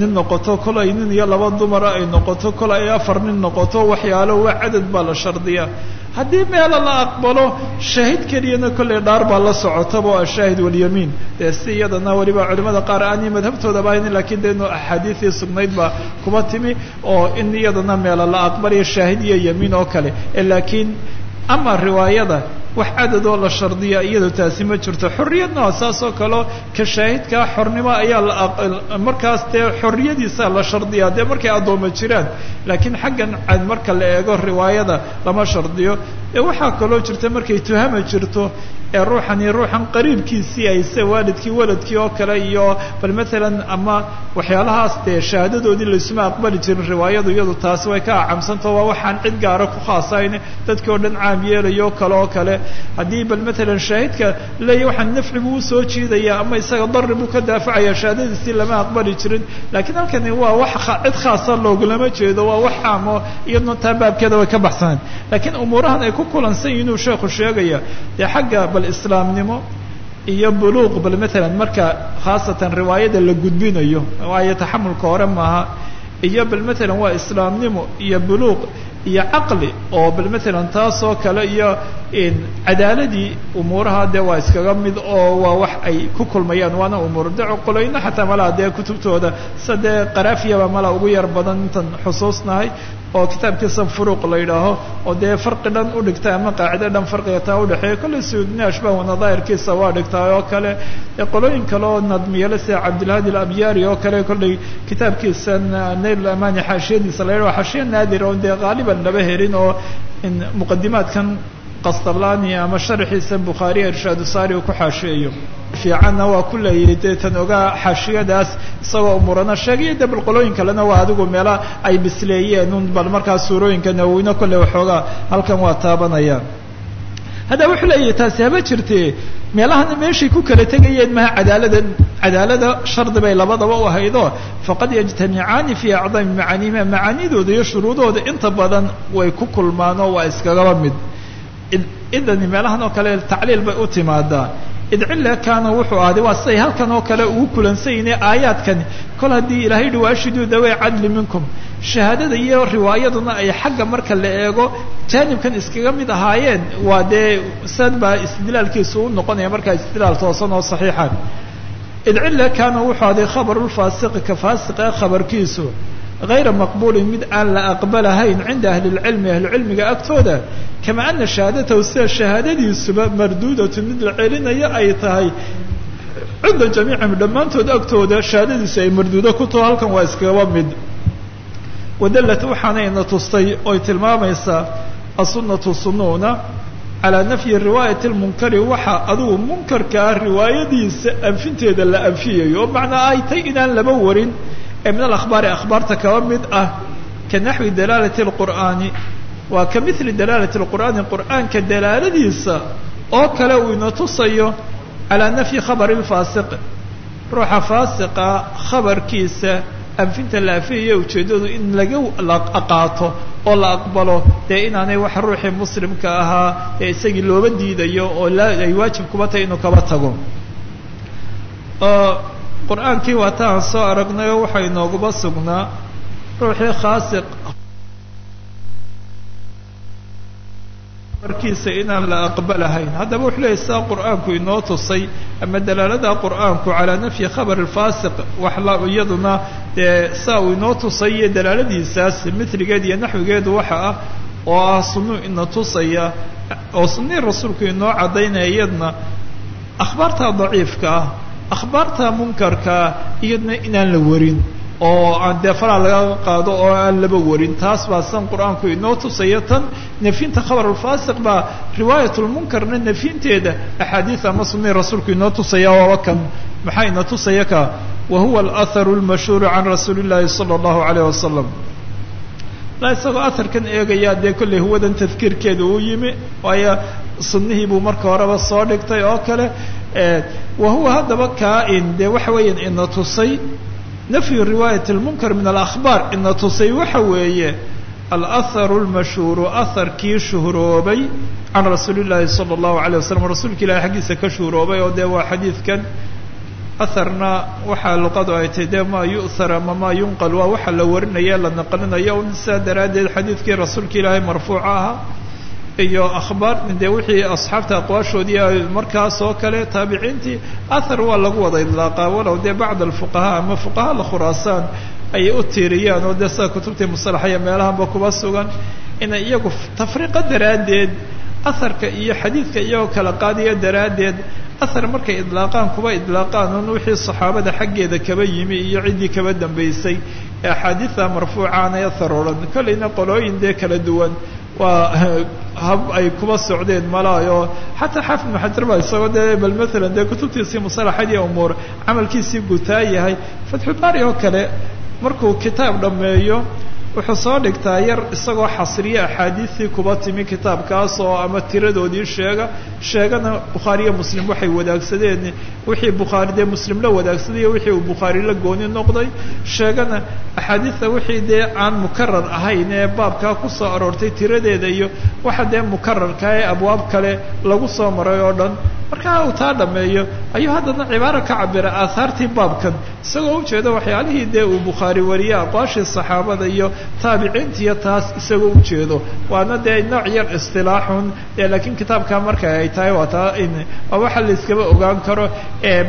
nin noqoto kol ay nin iyo laba dumara ay noqoto kol ay afar nin noqoto waxyaalo waa cadad baa la shardiyaa. Haddii meelo la aqbalo shaahid keliyana kollay dhaar baa la socotaba oo ashaahid walyamiin dee si iyadana weliba culimada qaar aanay madhabtoodaba haynin lakiin dee axaadiisii sugnayd baa kuba timi oo in iyadana meelo la aqbalayo shaahid iyo yamiin oo kale. Laakiin ama riwaayada wax cadadoo la shardiya iyado taasi ma jirto. Xorriyadna waa saas oo kaleo ka shaahidkaa xornimo ayaa la markaas dee xorriyadiisa la shardiyaa dee markay addooma jiraan laakiin xaggan cad marka la eego riwaayada lama shardiyo. Ee waxaa kaloo jirta markay tuhama jirto ee ruuxani ruuxan qariibkiisii ay se waalidkii waladkii oo kale iyo bal matalan ama waxyaalahaas dee shahaadadoodii laysuma aqbali jirin riwaayadu iyadu taasi way ka acamsantao waa waxaan cid gaara ku khaasayn dadkii oo dhan caam yeelayo kale oo kale haddii bal matalan shaahidka leeya waxaan nafci buu u soo jiidaya ama isaga darri buu ka daafacaya shahaadadiisii lama aqbali jirin. Laakiin halkani waa wax cid khaasa loogulama jeedo waa wax caamo iyadna taa baabkeeda way ka baxsanayd laakiin umuurahan ay ku kulansan yihiin uu sheekhu sheegaya dee xagga bal islaamnimo iyo buluuq bal matalan marka khaasatan riwaayada la gudbinayo waayo taxamulka hore maaha iyo bal matalan waa islaamnimo iyo buluuq iyo caqli oo bal matalan taas oo kale iyo cadaaladii umuuraha dee waa iskaga mid oo waa wax ay ku kulmayaan waana umuur de qolayna xataa malaa dee kutubtooda sida dee qaraafiyaba malaa ugu yar badan intan xusuusnahay oo kitaabkiisa furuuq la yidhaaho oo dee farqi dhan udhigta ama qaacide dhan farqiga taa udhexeeya kolley suudni ashbah nadaahirkiisa waa dhigtaa oo kale. Qolooyin kale oo nadmiyale sida cabdilhadi alabyaari oo kale kolley kitaabkiisa nail amani xaashiyadiisa la yidhaho xaashiya naadir oo dee qaaliban laba helin oo muqadimaadkan qastalani ama sharxiisa bukhaariya irshaadu saari uu ku xaashiyayo fiicanna waa ku leeyahay dee tan ogaa xaashiyadaas isagoo umurana sheegaya de bal qolooyin kalena waa adigu meela ay bisleeyeen. Un bal markaa suurooyinka nawowina kolle waxoogaa halkan waa taabanayaan haddaba wuxuu leeyahay taasi haba jirtee meelahana meeshay ku kala tegayeen maha cadaalada cadaalada shardi bay labadaba u ahaydo. Faqad yajtamicaani fii acdami macaanihima macaanidooda iyo shuruudooda inta badan way ku kulmaan oo waa iskagaba mid. Idani meelahan oo kale tacliil bay u timaadaa idcille kaana wuxuu ahday waa siday halkan oo kale ugu kulansanyihin aayaadkani. Kol haddii ilahay yihi waashiduu dawey cadli minkum. Shahaadada iyo riwaayaduna ay xagga marka la eego jaanibkan iskaga mid ahaayeen waa dee sad baa istidlaalkiisu u noqonaya markaa istidlaal toosan oo saxiixa idcille kaana wuxuu ahday khabarulfaasiqi ka faasiqa khabarkiisu غayra maqbulin mid aan la aqbalahayn cinda ahli lcilmi ahlucilmiga agtooda kama ana shahaadatahu sida shahaadadiisuba marduudatu mid la celinayo ay tahay cinda jamiicihim dhammaantood agtooda shahaadadiisu ay marduudo ku taho halkan waa iskagaba mid wadalat waxaanayna tustay oy tilmaamaysaa asunatu sunuuna calaa nafyi riwaayati lmunkari waxa adugu munkarka ah riwaayadiisa anfinteeda la anfiyayo oo macnaa ay tay inaan laba warin ee min alakhbaari akhbaarta kaba mid ah ka naxwi dalaalati alqur'aani. Waa ka mili dalaalati alqur'aani qur'aanka dalaaladiisa oo kale uu ina tusayo calaa nafyi khabari lfaasiq ruuxa faasiqa khabarkiisa anfinta la afiyayo in laga aqaato oo la aqbalo dee inaanay wax ruuxii muslimka ahaa ee isagii looba diidayo oo ay waajib kuba tahay inuu kaba tago qur'aankii waa ta aan soo aragnay oo waxaa inooguba sugnaa. Ruuxii khaasiq. Markiisa inaan la aqbalahayn. Haddaba wuxuu leeyay saa qur'aanku inoo tusay ama dalaalada qur'aanku calaa nafyi khabar alfaasiq wax la iyaduna dee saa uu inoo tusay iyo dalaaladiisaas miligeed iyo naxwigeedu waxa ah oo ah sunuu ina tusaya oo sunii rasuulku inoo caddaynaya iyadna. Akhbaarta daciifka ah akhbaarta munkarkaa iyadna inaan la warin oo aan dee faraa laga qaado oo aan laba warin taas baa san qur'aanku inoo tusaya tan nefyinta khabar alfaasiq baa riwaayat lmunkarna nefyinteeda axaadiid ama sunii rasuulku inoo tusaya waaba kan maxaa ina tusaya ka wa huwa alahharu lmashhuuru can rasuuli llahi sala allahu alayh wasalam la isagoo aharkan eegayaa dee kollay huwadan tadkiirkeeda uu yimi waayo sunnihii buu marka horeba soo dhigtay oo kale wa huwa haddaba kaa-in dee waxa weeyaan ina tusay. Nafyu riwaayat lmunkar min alakhbaar ina tusay waxa weeye alahharu lmashhuuru aharkii shuhroobay can rasuuli llahi sala allahu alayh wasalam rasuulka ilahi xaggiisa ka shuhroobay oo dee waa xadiidkan aharna waxaa luqadu ay tahay dee maa yu'thar ama maa yunqal waa waxa la warinaya la naqlinayo un sidaa daraaddeed xadiidkii rasuulka ilaahay marfuuca ahaa iyo akhbaar dee wixii asxaabta aqwaashoodii markaas oo kale taabiciintii athar waa lagu wada idlaaqaa walow dee bacd alfuqahaa ama fuqahaa la khuraasaan ayay u tiiriyaan oo dee sida kutubtii musalaxa iyo meelahanba kuba sugan inay iyagu tafriiqo daraaddeed aharka iyo xadiidka iyagoo kala qaadaya daraaddeed ahar markay idlaaqaan kuba idlaaqaan un wixii saxaabada xaggeeda kaba yimi iyo ciddii kaba dambaysay ee axaadiida marfuucaanay ahar odhan kollayna qolooyin dee kala duwan waa hab ay kuba socdeen malaayo xataa xaafid ibnu xajar baa isagoo dee bal maalan dee kutubtiisii musalaxadii umuur camalkiisii gutaa yahay. Fatxubaari oo kale markuu kitaab dhammeeyo wuxuu soo dhigtaa yar isagoo xasriye axaadiistii kuba timi kitaabkaas oo ama tiradoodii sheega. Sheegana bukhaariyo muslim waxay wadaagsadeen. Wixii bukhaari dee muslim la wadaagsaday iyo wixii uu bukhaari la gooni noqday. Sheegana axaadiista wixii dee aan mukarar ahayn ee baabkaa ku soo aroortay tiradeeda iyo waxa dee mukararka ee abwaab kale lagu soo maray oo dhan markaa uu taa dhameeyo ayuu haddana cibaaro ka cabira aahaartii baabkan. Isagoo ujeeda waxyaalihii dee uu bukhaari wariye aqwaashii saxaabada iyo taabiciintiiyo taas isagoo ujeedo waana dee nooc yar istilaaxun laakiin kitaabkaa marka ay tahay waa taa waxa la iskaba ogaan karo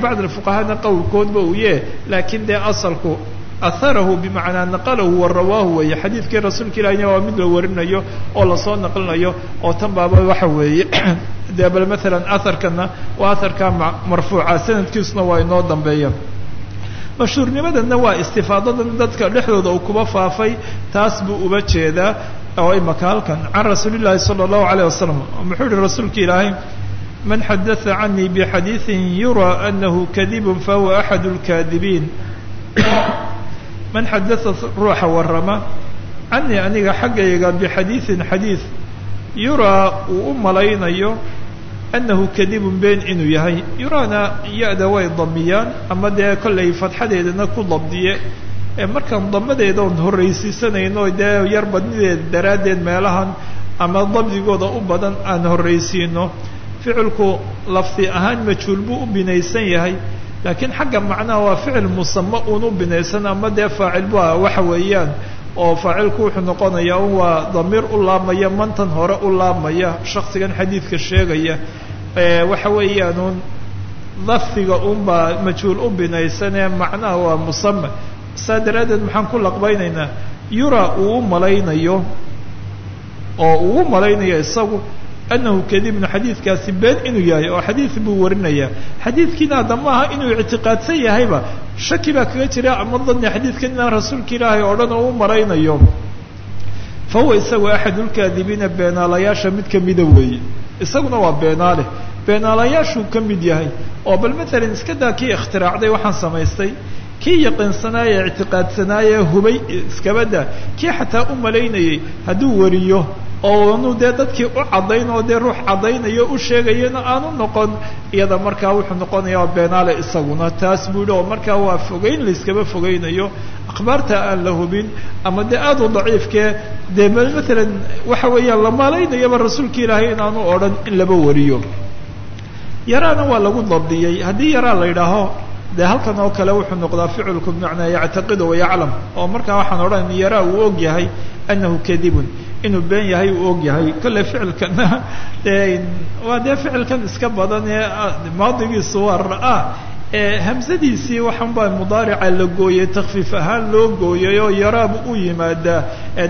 bacd alfuqahana qowlkoodba uu yee laakiin dee asalku aharahu bimacnaa naqalahu wa rawaahu weeye. Xadiidkii rasuulka ilahina waa mid la warinayo oo la soo naqlinayo oo tan baaba waxa weeye dee bal maalan aharkana waa aharkaa marfuuca. Sanadkiisuna waa inoo dambeeya. Mashhuurnimadana waa istifaadadan dadka dhexdooda uu kuba faafay taas buu uba jeedaa oo imaka halkan can rasuuli rasuulillahi sala allahu alayh wasalam muxuu yihi rasuulka ilaahay man xadaa canii bixadiiin yuraa anahu kadibun fahuwa axad lkaadibiin man xadatha ruuxa warama canii aniga xaggayga bixadiiin xadiid yuraa uu u malaynayo anahu kadibun been inuu yahay yuraana ya-da way damiyaan ama dee kollay fadxadeedana ku dabdiye markaan damadeeda oon horraysiisanayno dee yar badnideeda daraaddeed meelahan ama dabdigooda u badan aan horraysiino ficilku lafdi ahaan majhuul buu u binaysan yahay laakiin xagga macnaha waa ficil musamo uun u binaysan ama dee faacil bu waxa weeyaan oo faacilku wuxuu noqonayaa un waa damiir u laabmaya mantan hore u laabmaya shaksigan xadiidka sheegaya. Waxa weeyaan un lafdiga unbaa majhuul u binaysan ee macnaha waa musame saa daraaddeed maxaan ku laqbaynaynaa yura uu u malaynayo oo uu u malaynayo isagu anahu kadibnu xadiidkaasi been inuu yahay oo xadiid buu warinayaa xadiidkiina hadda inuu ictiqaadsan yahayba shaki baa kaga jira ama dani xadiidkan inaan rasuulka ilaahay oo dhan oo u malaynayo fa huwa isagu axadulkaadibiina beenaalayaasha mid kamida weeye isaguna waa beenaale beenaalayaashuu ka mid yahay oo bal matalan iska daa kii ikhtiraacday waxaan samaystay kii yaqiinsanaaye ictiqaadsanaaye hubay iskabada kii xataa u malaynayay hadduu wariyo oo anu dee dadkii u caddayn oo dee ruux caddaynayo u sheegayana aanu noqon iyada markaa wuxuu noqonayaa beenaale isaguna taas buu yihi oo markaa waa fogeyn layskaba fogeynayo akhbaarta aan la hubin ama dee aada u daciifkee dee matalan waxa weeyaan la malaynayaba rasuulka ilaahay inaanu odhan in laba wariyo yaraana waa lagu dabdiyey haddii yaraa la yidhaaho dee halkan oo kale wuxuu noqdaa ficilku bimacnaa yactaqidu wayaclam oo markaa waxaan odhan yaraa uu og yahay anahu kadibun inuu been yahay uu og yahay. Ficilkana waa dee ficilkan iska badan ee maadigiisu waa ra'a hamsadiisii waxaan baa mudaarica la gooyey takfiif ahaan loo gooyay oo yaraabu u yimaadaa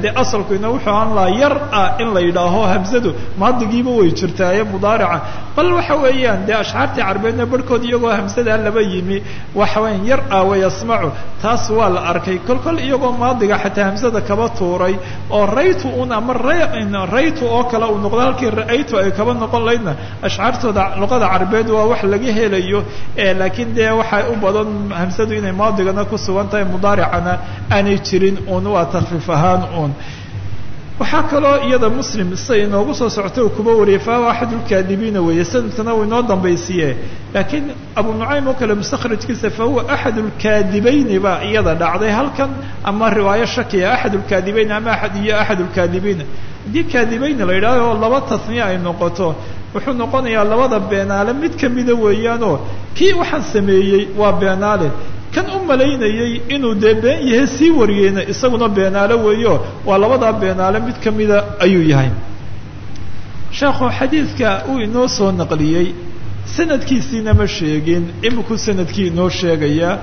dee asalkuina wuxuu ahaan lahaa yar ah in la yidhaaho hamsadu. Maadigiiba way jirtaa ee mudaarica. Bal waxa weeyaan dee ashcaartii carbeedna barhkood iyagoo hamsadaa laba yimi waxa weyan yar ah wayasmacu taas waa la arkay. Kol kol iyagoo maadiga xataa hamsada kaba tuuray oo raytu un ama raytu oo kale uu noqdo halkii ra'aytu ay kaba noqon laydna ashcaartooda luqada carbeed waa wax laga helayo. Laakiin dee waxay u badan hamsadu inay maadigana ku sugan tahay mudaaricana aanay jirin un waa takfiif ahaan un waxaa kaloo iyada muslim siday inoogu soo socota uu kuba wariyay fahuwa axadulkaadibiina weeye sanadkana uu inoo dambaysiiye laakiin abu nucaym oo kale mustakhrajkiisa fahuwa axadulkaadibayni baa iyada dhacday halkan ama riwaayo shakiya axadulkaadibayn ama aad iyo axadulkaadibiina haddii kaadibayni la yidhahdo oo laba tasniya ay noqoto. Wuxuu noqonayaa labada beenaale mid kamida weeyaanoo kii waxaan sameeyey waa beenaale kan u malaynayay inuu dee been yahay sii wariyeyna isaguna beenaale weeyo. Waa labadaa beenaale mid kamida ayuu yahay. Sheekhu xadiidka uu inoo soo naqliyey sanadkiisiina ma sheegin imikuu sannadkii inoo sheegayaa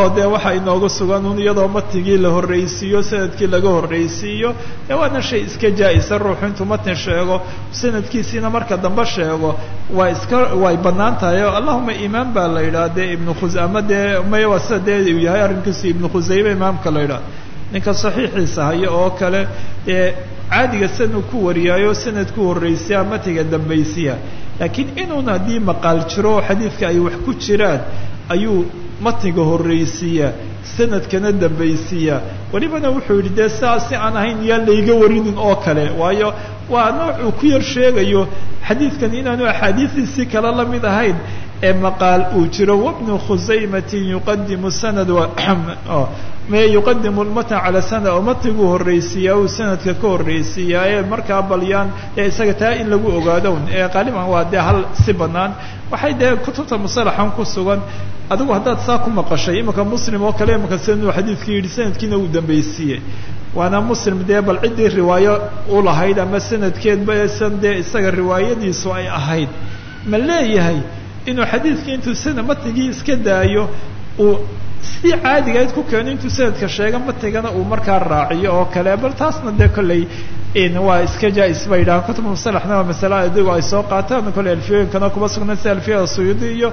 oo dee waxaa inooga sugan un iyadoo matnigii la horraysiiyo sannadkii laga horraysiiyo. Dee waana shay iska jaa-isa ruuxu intuu matni sheego sanadkiisiina marka dambe sheego. Waa iska way bannaan tahay. Oo allahuma imaam baa la yidhaha dee ibnu khus ama dee maya waa sida dee uu yahay arrinkiisu ibnu khusayme imaamka la yidhaha. Ninka saxiixiisa haya oo kale dee caadiga sanuu ku wariyaayo sanadku horraysiya matiga dambaysiya. Laakiin inuun haddii maqaal jiro xadiidka ay wax ku jiraan ayuu matniga horraysiiya sanadkana dambaysiiya welibana wuxuu yidhi dee sidaas si aan ahayn yaan layga warinin oo kale. Waayo waa nooc uu ku yar sheegayo xadiidkan inaanu axaadiidiisii kale la mid ahayn ee maqaal uu jiro wabnu khusaymatin yuqadimu sanad yuqadimu lmatn cala sanad oo matniguu horraysiiyaa uu sanadka ka horraysiiyaa ee markaa balyaan ee isaga taa in lagu ogaadown ee qaaliban waa dee hal si banaan waxay dee kutubta musalaxan ku sugan adigu haddaad saa ku maqashay imika muslim oo kale imika sanuu xadiidkii yidhi sanadkiina uu dambaysiiyey waana muslim dee bal ciddii riwaayo u lahayd ama sanadkeedba eesan dee isaga riwaayadiisu ay ahayd. Ma leeyahay inuu xadiidkii intuu sana matnigii iska daayo uu sidii caadigayd ku keeno intuu sanadka sheega matnigana uu markaa raaciyo oo kale. Bal taasna dee kolley waa iska jaa-is ba yidhaha kutub musalaxna waa masale adigu ay soo qaataan kolley alfiyooyinkana kuma sugna sida alfiyada suyuudi iyo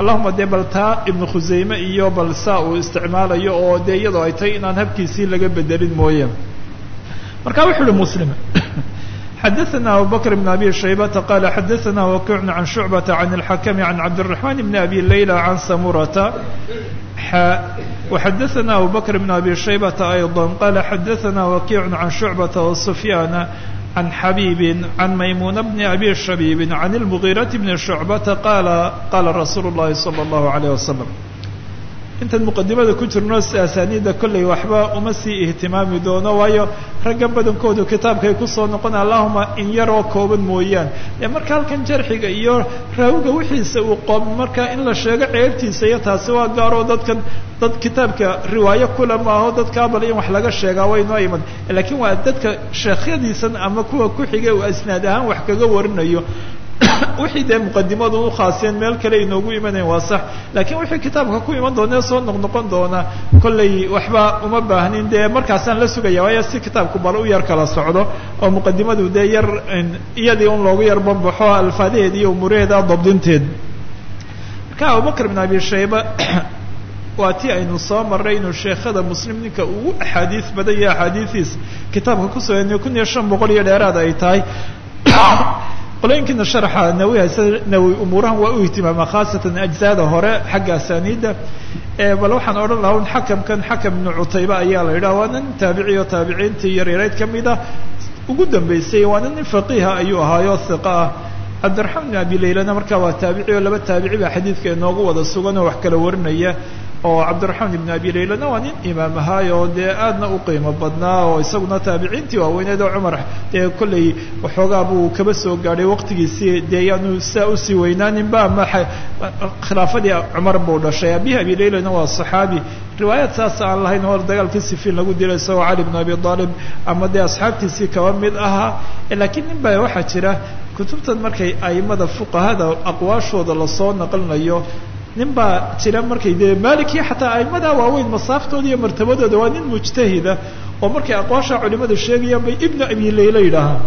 allahuma dee bal taa ibnu khusayme iyo bal saa uu isticmaalayo oo dee iyadoo ay tahay inaan habkiisii laga bedelin mooye marka wuxu uhi muslim xadaثna abu bakr بn abi shaybata qala xadaثna wakic can shucbata can اlxakmi can cabdالرaحman bn abi layla can samurata وxadaثna abu bakr bn abi shaybata ayضا qala xadaثna wakic can shucbata وsufyana عن xبيب عن مyمون بن أbي شhبيب عن المغيرة بن شعبة qال qاla رsuuل اللhi صلى الله عليه وسلم intan مqadimada ku jirno si asaaniida kolley waxba uma sii ihtimaami doono waayo raggan badankoodu kitaabkay ku soo noqon allahuma in yaroo kooban mooyaan. Ee marka halkan jarxiga iyo raawiga wixiisa uu qoob marka in la sheego ceebtiisa iyo taasi waa gaaroo dadkan dad kitaabka riwaayo kula maaho dadka abal in wax laga sheegaa way noo iman lakiin waa dadka sheekhyadiisan ama kuwa ku xigay uu asnaad ahaan wax kaga warinayo wixii dee muqadimadu u khaasiyeen meel kale inoogu imanayn waa sax. Lakiin wixii kitaabka ku iman doona soo noqnoqon doona kolley waxba uma baahnin. Dee markaasaan la sugaya waayo si kitaabku bal u yar kala socdo oo muqadimadu dee yar iyadii un loogu yar bambaxo alfaadaheed iyo umuuraheeda dabdinteed. Marka abubakr bin abi shayba waa ti aynu soo marray inuu sheekhada muslim ninka ugu axaadiis badan iyo axaadiistiis. Kitaabka ku soo kun iyo shan boqol iyo dheeraad ay tahay qolooyinkiina sharaxa nawi hayse nawi umuurahan waa u ihtimaama khaasatan ajzaada hore xagga asaniida bal waxaan odhan lahaa un xakamkan xakam ibnu cutayba ayaa la yidhaha waa nin taabici oo taabiciintii yaryarayd ka mid ah. Ugu dambeysay waana nin faqiiha ayuu ahaayo hiqa ah. Cabdiraxmaan bin abi laylana markaa waa taabici oo laba taabici baa xadiidka inoogu wada sugan oo wax kala warinaya oo cabdiraxmaan ibn abi laylana waa nin imaam ahaay oo dee aadna u qiimo badnaa oo isaguna taabiciintii waaweyneed oo cumar dee kolley waxoogaa buu kaba soo gaadhay waqtigiisii dee yaanu saa u sii weynaaninba ama khilaafadii cumar buu dhashay. Abihi abi laylana waa saxaabi. Riwaayaad saas aan lahayn oo dagaalkii sifiin lagu dilay isagoo cali bn abi aalib ama dee asxaabtiisii kaba mid ahaa. Lakiin nin ba waxaa jira kutubtan markay aimada fuqahada aqwaashooda la soo naqlinayo nin baa jira markay dee maalikii xataa aimada waaweyn masaaftooda iyo martabadooda waa nin mujtahida oo markay aqwaasha culimada sheegayaan bay ibnu abi layla yidhaahaan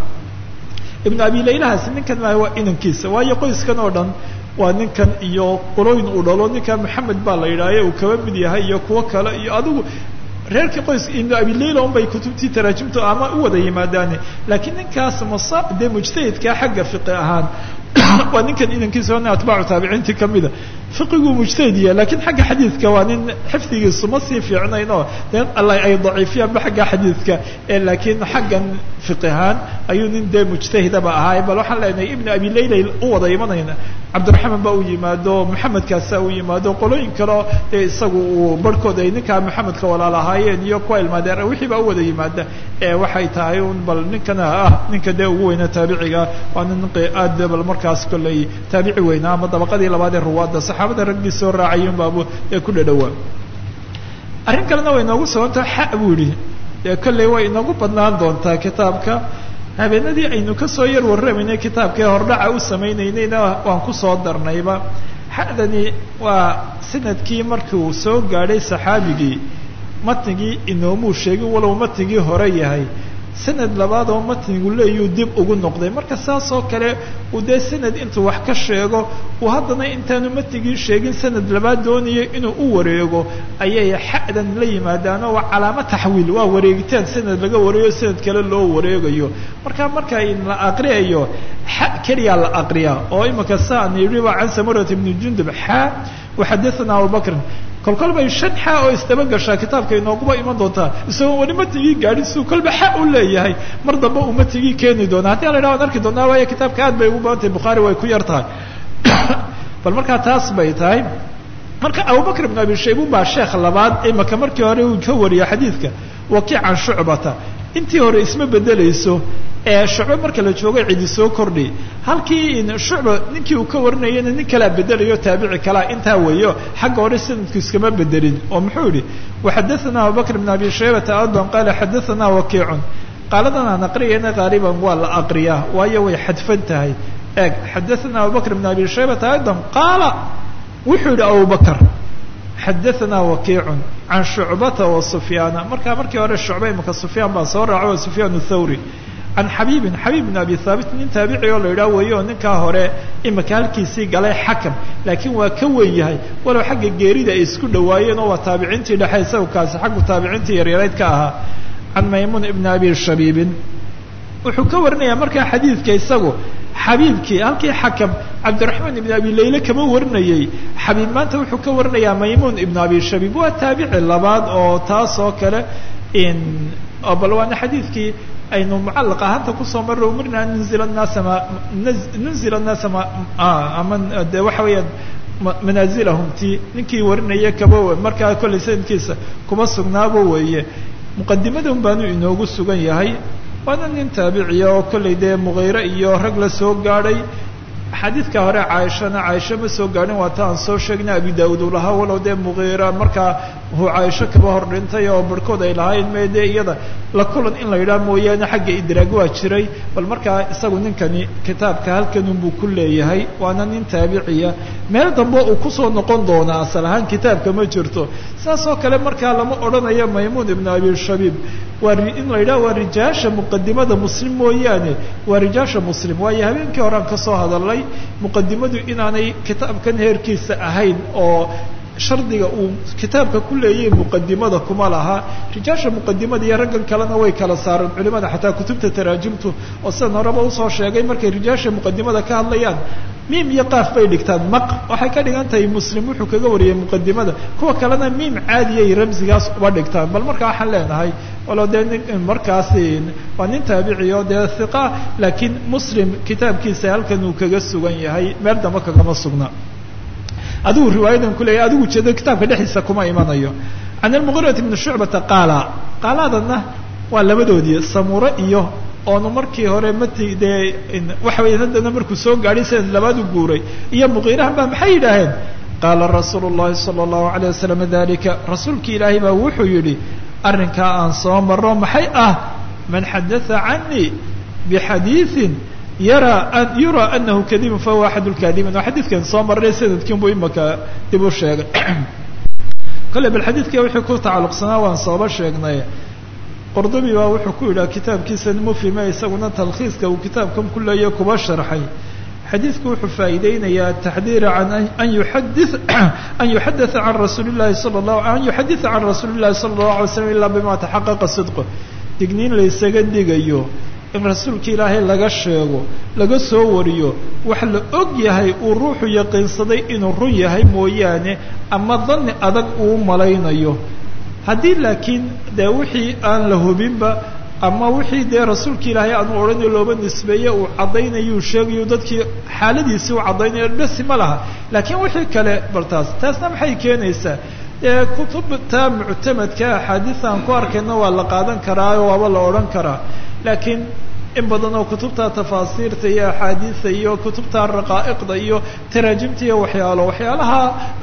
ibnu abi laylahaasi ninkan maa waa inankiisa waayo qoyskan oo dhan waa ninkan iyo qolooyin uu dhalo ninkan maxamed baa la yidhaahaye uu kaba mid yahay iyo kuwo kale iyo adigu reerkii qoyska ibnu abi layla un bay kutubtii taraajimtu ama u wada yimaadaane laakiin ninkaas masa dee mujtahidkaa xagga fiqi ahaan waa ninkan inankiisa waa nin atbaacu taabiciintii kamida fiqiguu mujtahid yahay lakiin xagga xadiidka waa nin xifdigiisu ma sii fiicnayn oo dee alla ay daciifiyaanba xagga xadiidka. Laakiin xaggan fiqi ahaan ayuu nin dee mujtahidaba ahaay bal waxaan leenahay ibnu abi layla u wada imanayna cabdiraxmaan baa u yimaado maxamedkaasa u yimaado qolooyin kaleo dee isagu uu barhkooda ay ninkaa maxamedka walaal ahaayeen iyo kuwa ilmaadeen wixii baa u wada yimaada. Waxay tahay un bal ninkana ah ninka dee ugu weyna taabiciga waa nin aad bal markaas kolley taabici weynaa ama dabaqadii labaad ee ruwaadda saxaabada raggii soo raacayun baabu ee ku dhadhowaa. Arrin kalena way inoogu sababtaa xa buu yihi dee kolley way inoogu badnaan doontaa kitaabka. Habeenadii aynu ka soo yar warramaynay kitaabkaee hordhaca u samaynaynayna waan ku soo darnayba. Xadani waa sannadkii markii uu soo gaadhay saxaabigii matnigii inoomuu sheegin walow matnigii hore yahay sanad labaad oo matnigu leeyuu dib ugu noqday. Marka saas oo kale uu dee sanad intuu wax ka sheego uu haddana intaanu matnigii sheegin sanad labaad doonayo inuu u wareego ayay xa'dan la yimaadaano waa calaamo taxwiil waa wareegitaan sanad laga wareegayo sanad kale loo wareegayo. Marka marka la aqriyayo xa keliyaa la aqriyaa oo imika saan yidhi waa can samurat ibni jundub xa waxadathana abubakrin kolkol bay shan xa oo isdaba gashaa kitaabka inooguba iman doontaa. Isagoo weli matigii gaadhin siuu kolba xa u leeyahay. Mar dambe uu matigii keeni doona. Haddii ala yidhaha an arki doonaa waayo kitaabka aad bay ugu badan tahay bukhaari way ku yar tahay. Bal markaa taas bay tahay. Marka abubakr ibn abi shaybun baa sheekh labaad imaka markii hore uu ka wariya xadiidka wakiic can shucbata intii hore isma bedelayso ee shucbe marka la joogo cidi soo kordhi. Halkii shucba ninkii uu ka warinayana nin kalaa bedelayo taabici kalaa intaa weeyo xagga hore sanadku iskama bedelin. Oo muxuu yihi waxadathana abubakr bn abi shaybata adan qaala xadathana wakiicun. Qaaladan aan aqriyayna qaaliban waa la aqriyaa waayo way xadfan tahay. Eeg xadathana abubakr bn abi shaybata aidan qaala. Wuxuu yihi abubakr xadathana wakiicun can shucbata wa sufyaana marka markii hore shucba imaka sufyaan baa soo raaco sufyaan thawri can xabiibin xabiib bin abi thaabit nin taabici oo la yidhaha weeye oo ninkaa hore imika halkiisii galay xakam laakiin waa ka weyn yahay walow xagga geerida ay isku dhawaayeen oo waa taabiciintii dhexe isaga kaasi xaggu taabiciintii yaryarayd ka ahaa can maymuun ibn abi shabiibin wuxuu ka warinaya markaa xadiidka isagu. Xabiibkii halkii xakam cabdiraxmaan ibn abi layle kama warinayey. Xabiib maanta wuxuu ka warinayaa maymuun ibn abi shabiib. Waa taabici labaad oo taas oo kale bal waana xadiidkii aynu mucalaq ahaanta ku soo marro umirna nunzila naasa ma nunzila naasa ma ama de waxa weeyaan manaazilahum. Ti ninkii warinaya kaba markaa kollay sanadkiisa kuma sugnaaba weeye. Muqadimadan baanu inoogu sugan yahay waana nin taabiciya oo kollay dee mughayre iyo rag la soo gaadhay. Xadiidka hore caaishana caaisha ma soo gaadhin waa ta aan soo sheegnay abi daawud uu lahaa walow dee mugiira markaa huu caaisho kaba hor dhintay oo barhkood ay lahayn me dee iyada. La kulan in la yidhaha mooyaane xagga idraag waa jiray bal markaa isagu ninkani kitaabka halkanunbuu ku leeyahay waana nin taabiciya meel dambe uu ku soo noqon doonaa asal ahaan kitaabka ma jirto. Saas oo kale markaa lama odhanayo maymuun ibnu abi shabiib. Waa in la yidhaha waa rijaasha muqadimada muslim mooyaane. Waa rijaasha muslim. Waayo habeenkii horean ka soo hadalnay muqadimadu inaanay kitaabkan heerkiisa ahayn oo shardiga uu kitaabka ku leeyahay muqadimada kuma laha. Rijaasha muqadimada iyo raggan kalena way kala saareen. Culimada xataa kutubta taraajimtu oo sidan horeba u soo sheegay markay rijaasha muqadimada ka hadlayaan miim iyo qaaf bay dhigtaan. Maq waxay ka dhigan tahay muslim wuxuu kaga wariyay muqadimada kuwa kalena miim caadiyay ramsigaas uba dhigtaan. Bal markaa waxaan leenahay walo dee markaasi waa nin taabiciyo dee hiqa laakiin muslim kitaabkiisa halkan uu kaga sugan yahay meel dambe kagama sugna adigu riwaayadan kuleeyahy adigu jeedo kitaabka dhexdiisa kuma imanayo can almugiirati bni shucbata qaala qaalaadana waa labadoodii samure iyo oonu markii hore mati dee waxa weya haddana markuu soo gaadhay sanad labaad u guuray iyo muqiirahan ba maxay yidhaaheen qaala rasuulu llahi sala allahu alayh wasalam dalika rasuulki ilaahay baa wuxuu yidhi arrinkaa aan soo maro maxay ah man xadatha canii bixadiiin yara yura anahu kadibun fahuwa axad lkaadibiin waa xadiidkan soo marray sanadkiinbuu imaka dib u sheegay. Kolley bal xadiidka wixii ku tacalluqsanaa waan sooba sheegnay. Qordobi baa wuxuu ku yidhaha kitaabkiisa mufhime isaguna talkhiiska uu kitaabkan ku leeya kuba sharxay. Xadiidku wuxuu faa'iideynayaa taxdiira can an yuxadi an yuxadaa can rasuuli llahi sala lahu an yuxaditha can rasuuli llahi sala allahu bima taxaqaqa sidqo digniin laysaga digayo in rasuulka ilaahay laga sheego laga soo wariyo wax la og yahay uu ruuxu yaqiinsaday inuu run yahay mooyaane ama dani adag uu malaynayo. Haddii laakiin dee wixii aan la hubinba ama wixii dee rasuulka ilaahay aanu odhanayo looba nisbeeye uu caddaynayuu sheegayo dadkii xaaladiisii u caddaynayo besi ma laha. Laakiin wixii kale bal taas taasna maxay keenaysaa dee kutubta muctamadka axaadiis aan ku arkayna waa la qaadan karaa waaba la odhan karaa. Laakiin in badan oo kutubta tafaasiirta iyo axaadiista iyo kutubta raqaa'iqda iyo taraajimta iyo waxyaalo waxyaalaha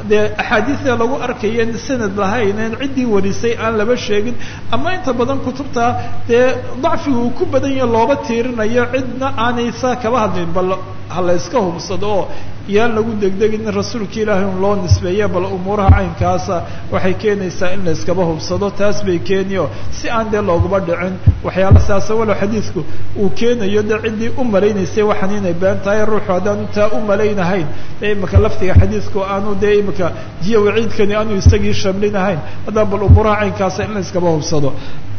dee axaadiista lagu arkaya sanad lahaynen ciddii warisay aan laba sheegin ama inta badan kutubta dee dacfiga uu ku badan yahe looba tiirinayo cidna aanay saa kaba hadlin bal ha la hubsado oo yaan lagu degdegin in rasuulka ilaahay un loo nisbeeya bal umuuraha caynkaasa waxay keenaysaa in la yskaba hubsado. Taas bay keeniyo si aan dee looguba dhicin waxyaala saasa walow xadiidku uu keenayo de ciddii u malaynaysay waxaan inay been tahay ruuxu haddaanu taa u malaynahayn dee imika laftiga xadiidku aanu dee imika jiya waciidkani aanu isagii shablinahayn haddaan bal umuuraha caynkaasa in layskaba hubsado.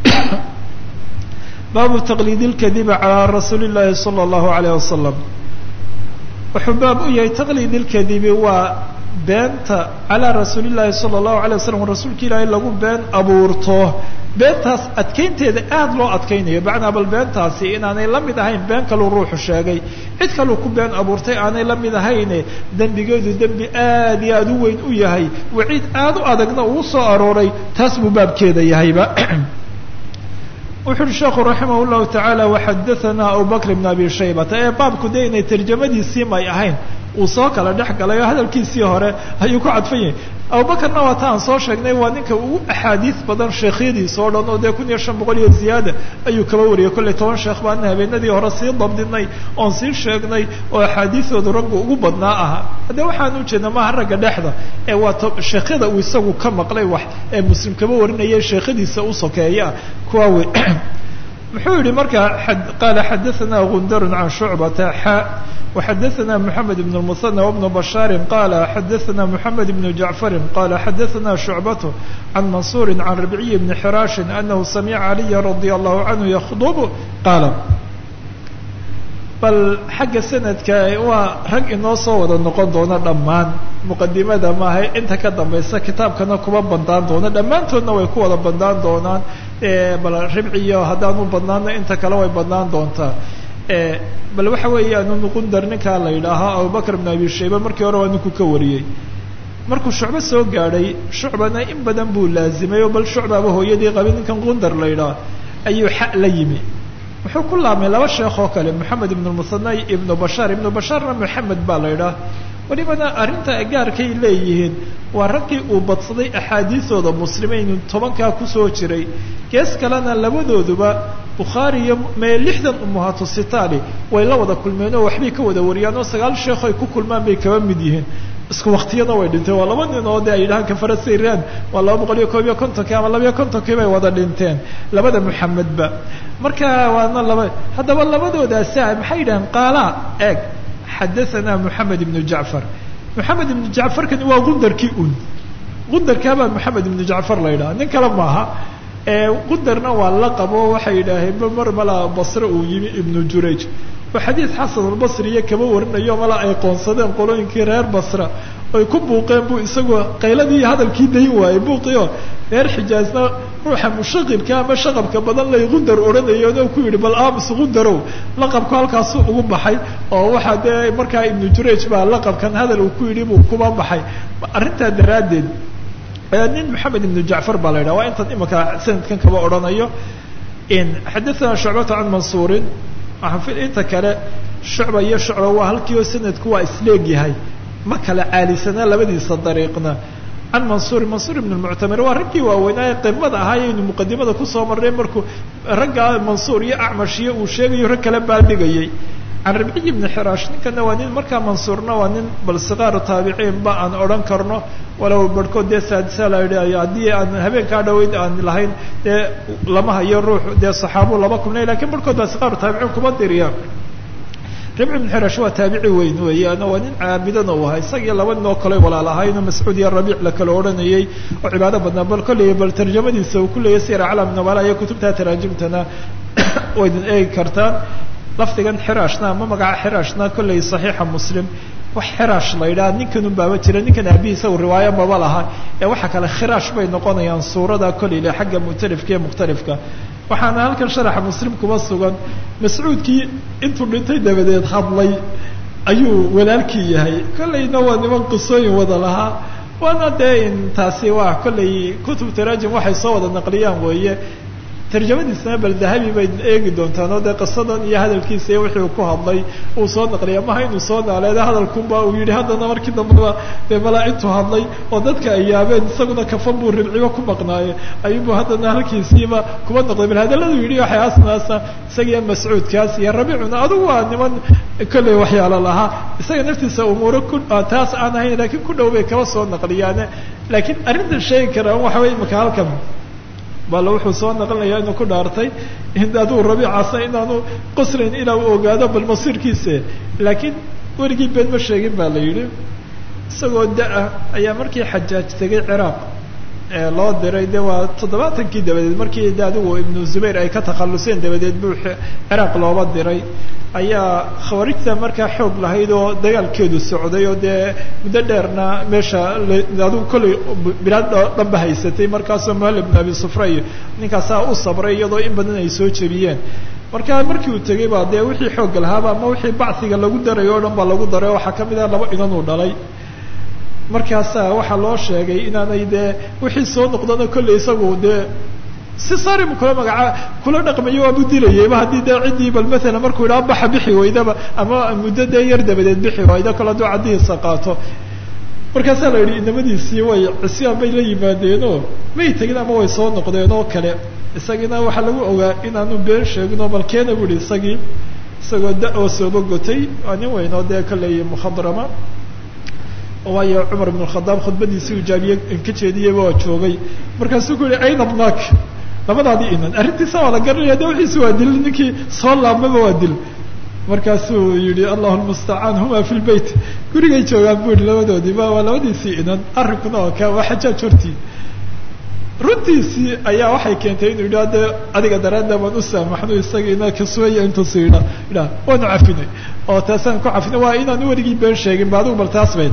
Baabu taqliidi lkadiba calaa rasuuli llaahi sala allahu alayh wasalam wuxuu baab u yahay taqliid اlkadibi waa beenta calaa rasuuli llahi sala allahu alay waslam rasuulka ilaahay lagu been abuurto. Beentaas adkaynteeda aada loo adkaynayo. Macnaa bal beentaasi inaanay la mid ahayn been kaluu ruuxu sheegay. Cid kaluu ku been abuurtay aanay la mid ahayne dembigeedu dembi aad iyo aada u weyn u yahay. Waciid aada u adagna uu soo arooray taas buu baabkeeda yahayba wuxu uhi sheekhu raximah llahu tacaala waxadaanaa abubakr bn abi shaybata ee baabku de inay tarjamadiisii may ahayn uu soo kala dhex galay hadalkiisii hore ayuu ku cadfan yahay abubakarna waa ta aan soo sheegnay waa ninka ugu axaadiis badan sheekhyadiisa oo dhan oo dee kun iyo shan boqol iyo ziyaada ayuu kaba wariyay. Kollay toban sheekh baana habeenadii hore sii dabdinay oon sii sheegnay oo axaadiisoodu raggu ugu badnaa aha haddee waxaan ujeedna maaha ragga dhexda. Ee waa sheekhyada uu isagu ka maqlay wax ee muslim kaba warinaya sheekhadiisa u sokeeya. Kuwa wey muxuu yihi marka qaala xadaana gundarun can shucbata xa waxadaana moxamed ibn musanى wbnu bashaarin qaala xadaana moxamed ibnu jacfarin qaala xadaana shucbatu can mansuuri can rabciy bni xiraashin anahu samica caliya radia allahu canhu yakhdub qaala. Bal xagga sanadka waa rag inoo soo wada noqon doona dhammaan. Muqadimada maaha inta ka dambaysa kitaabkana kuma bandaan doono dhammaantoodna way ku wada bandaan doonaan bal ribciyo haddaanu badnaana inta kale way badnaan doontaa. Bal waxa weeyaan nuqundar ninkaa la yidhaahaa abubakr bn abi shayba markii hore waa ninku ka wariyey. Markuu shucbo soo gaadhay shucbana in badan buu laazimay oo bal shucbaaba hooyadii qabay ninkan qundar la yidhaha ayuu xa la yimi. Wuxuu ku laabmay laba sheekh oo kale moxamed ibn lmusanay ibnu bashaar ibnu bashaarna moxamed baa la yidhaha welibana arrinta gaarkay leeyihiin waa raggii uu badsaday axaadiisooda muslimiin tobankaa ku soo jiray. Gees kalena labadooduba bukhaari iyo mee lixdan umuhaatu sitaali way la wada kulmeen oo waxbay ka wada wariyaan oo sagaal sheekh ay ku kulmaan bay kaba mid yihiin. Isku waktiyada way dhinteen waa laba nin oo de ay yidhahaan kafarasiraan waa laba boqol iyo koob iyo kontonkii ama laba iyo kontonkii bay wada dhinteen labada moxamedba marka waana laba haddaba labadoodaasa maxay yidhahaan qaala eeg xadathana moxamed ibnu jacfar moxamed ibnu jacfarkani waa gundarkii un gundarkaabaa moxamed ibnu jacfar la yidhaha nin kale maaha gundarna waa la waxay yidhaaheen mar malaa basre uu yimi ibnu jurayj oo xadiid xasan albasriya kaba warinayo mala ay qoonsadeen qolooyinkii reer basra oy ku buuqeen buu isagoo qayladii hadalkii dayn waayey buuqiyo reer xijaazna ruuxa mushaqilka ama shaqabka badan lay gundar odhanayeen oo ku yidhi bal aamus gundarow laqabku halkaasu ugu baxay oo waxaa dee markaa ibnu jurayj baa laqabkan hadal uu ku yidhi buu kuba baxay. Arrintaa daraaddeed nin moxamed ibnu jacfar baa la yidhaha waa intan imika sanadkan kaba odhanayo xadathana shucbata can mansuurin. Inta kale shucba iyo shucba waa halkii oo sanadku waa isleegyahay ma kala caalisana labadiisa dariiqna. Can mansuur mansuur ibn lmuctamir waa raggii waaweynaaye qimada ahaayaynu muqadimada ku soo marnay markuu raggaa mansuur iyo acmash iyo uu sheegayo rag kale baadhigayay can ribciy ibni xiraash ninkana waa nin markaa mansuurna waa nin bal sikaaru taabiciin ba aan odhan karno. Walow barhkood dee saadisa la yidhi haddii aan habeenkaa dhaweyd aan lahayn dee lama hayo ruux dee saxaabu laba kulnay lakiin barhkood baa sikaaru taabiciin kuma diriya ribci ibn xirash waa taabici weyn weeyaan waa nin caabidana u ahaa. Isagiyo laba nin oo kale walaalahaynoo mascuud iyo rabiic la kala odhanayay oo cibaado badnaa. Bal kolley bal tarjamadiisa uu ku leeyahy sira calam nabala iyo kutubta taraajimtana waydin eegi kartaan. Lafdigan xiraashna ama magaca xiraashna kolley saxiixa muslim wax xiraash la yidhaha ninkanun baaba jira ninkan aabihiisa u riwaayo maba laha ee waxa kale khiraash bay noqonayaan suurada kolleyla xagga mukhtalifka iyo mukhtalifka waxaana halkan sharaxa muslim kuma sugan. Mascuudkii intuu dhintay dabadeed hadlay ayuu walaalkii yahay. Kolleyna waa niman qisooyin wada lahaa. Waana dee in taasi waa kolley kutub taraajim waxay soo wada naqliyaan weeye tarjamadiisana bal dahabi bay eegi doontaan oo dee qisadan iyo hadalkiisa iyo wixii uu ku hadlay uu soo naqliya maha inuu soo naaleeda hadalkunba uu yidhi haddana markii dambaba dee malaa intuu hadlay oo dadka ay yaabeen isaguna kafan buu ribciba ku maqnaaye. Ayubu haddana halkiisiiba kuma noqday bal hadaladu yidhi waxay isagiyo mascuudkaas iyo rabiicuna adugu waa niman kolley waxyaalo lahaa. Isaga naftiisa umuuro ku taas aan ahayn laakiin ku dhow bay kaba soo naqliyaane. Laakiin arrintan sheegi karaan waxa wey imika halkan bala wuxuu soo naqlinayaa inuu ku dhaartay. Aduu rabiicaasa inaanu qoslayn ilaa uu ogaado bal masiirkiisa laakiin weligii been ma sheegin ba la yidhi. Isagoo da'a ayaa markii xajaaj tegay ciraaq loo diray de waa toddobaatankii dabadeed. Markii de adigu ibnu zubayr ay ka takhalluseen dabadeed buu ciraaq looba diray. Ayaa khawaarijta markaa xoog lahayd oo dagaalkeedu socday oo dee muddo dheerna meesha adigu kollay bilaad dhanba haysatay. Markaasoo muhal ibn abi sufra iyo ninkaasaa u sabray iyadoo in badan ay soo jebiyeen. Marka markii uu tegey baa dee wixii xoogga lahaaba ama wixii bacsiga lagu daray o dhan baa lagu daray. Waxaa ka mid ah laba inan uu dhalay markaasaa waxaa loo sheegay inaanay dee wixii soo noqdana kollay isagu dee si saribu kula magaca kula dhaqmayo waabu dilayayba haddii dee ciddii bal maalan markuu yidhaha baxa bixi waydaba ama muddo dee yar dabadeed bixi wayda kale hadduu caddihiisa qaato. Markaasaa la yidhi inamadiisii way cisyaan bay la yimaadeenoo may tegin ama way soo noqdeen oo kale. Isagiina waxaa lagu ogaa inaanu been sheegin bal keena bu ihi isagii isagoo da- oo sooba gotay waa nin weyn oo dee kaleey mukhadrama waayo cumar ibn khadaab khudbadiisii ujaabiye ka jeediyeyba waa joogay. Markaasuu ku yihi ayna bnak labadaadii inan arrintiisa waa la garanaya de wixiisi waa dil ninkii soo laabmaba waa dil. Markaasuu yihi allahu lmustacaan huma fi lbeyt gurigay joogaan bu yihi labadoodiiba waa labadiisii inan arrinkuna oo ka waa xajaaj hortii runtiisii ayaa waxay keentay inuu yidhaha dee adiga daraadda baan u saamaxno isagiina kasweya intuusu yidha. Yidha waanu cafinay. Oo taasaan ku cafinay waa inaan weligii been sheegin ba adigu bal taas bayd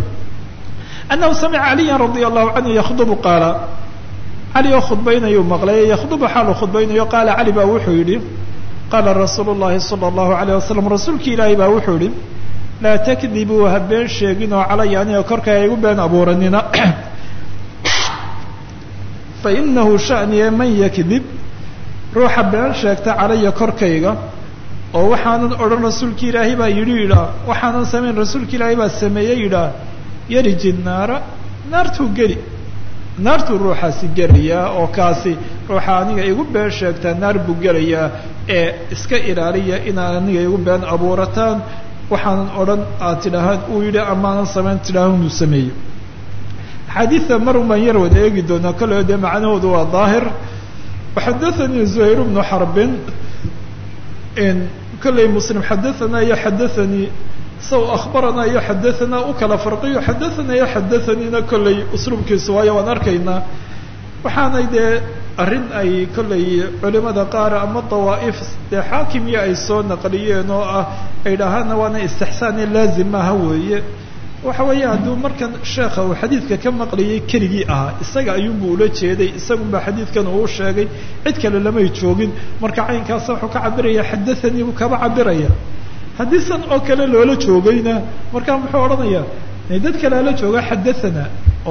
annahu samica caliyan radia allahu canhu yakhdubu qaala cali oo khudbaynayuu maqlay yakhdubu xaalu khudbaynayo qaala cali baa wuxuu yidhi qaala rasuulu llahi sala allahu alayh wasalam rasuulki ilaahay baa wuxuu yihi laa takdibuu ha been sheegin oo calaya aniga korkay igu been abuuranina fainahu shaniye man yakdib ruuxa been sheegta calaya korkayga oo waxaanan odhan rasuulki ilaahay baa yidhi yidhaa waxaanan samayn rasuulka ilaahay baa sameeyey yidhaa yariji naara naartuu geli. Naartuu ruuxaasi gelayaa oo kaasi ruuxa aniga igu been sheegtaa naar buu gelayaa ee iska ilaaliya inaad aniga igu been abuurataan waxaanan odhan aad tidhaahaan uu yidhi amaanan samayn tidhaahan uu sameeyo. Axaadiida marun baan yar wada eegi doonaa kolley dee macnahoodu waa daahir. Waxadathanii zuhayr bnu xarbin kolley muslim xadathana iyo xadathanii saw akhbaranaa iyo xadahanaa u kala farqiyo xadahanaa iyo xadathaniina kolley usluubkiisu waayo waan arkaynaa waxaanay dee arrin ay kolley culimada qaar ama dawaa'if dee xaakimiya ay soo naqliyeen oo ah ay dhahaana waana istixsaane laazim maaha weeye. Waxa weeye hadduu markan sheekha uu xadiidka ka maqlayay keligii ahaa isaga ayuunbu ula jeeday isagunba xadiidkan uu sheegay cid kale lamay joogin. Marka caynkaasa wuxuu ka cabiraya xadathanii buu kaba cabiraya haddii san oo kale loola joogayna markaa muxuu odhanaya dad kalea la jooga xadathana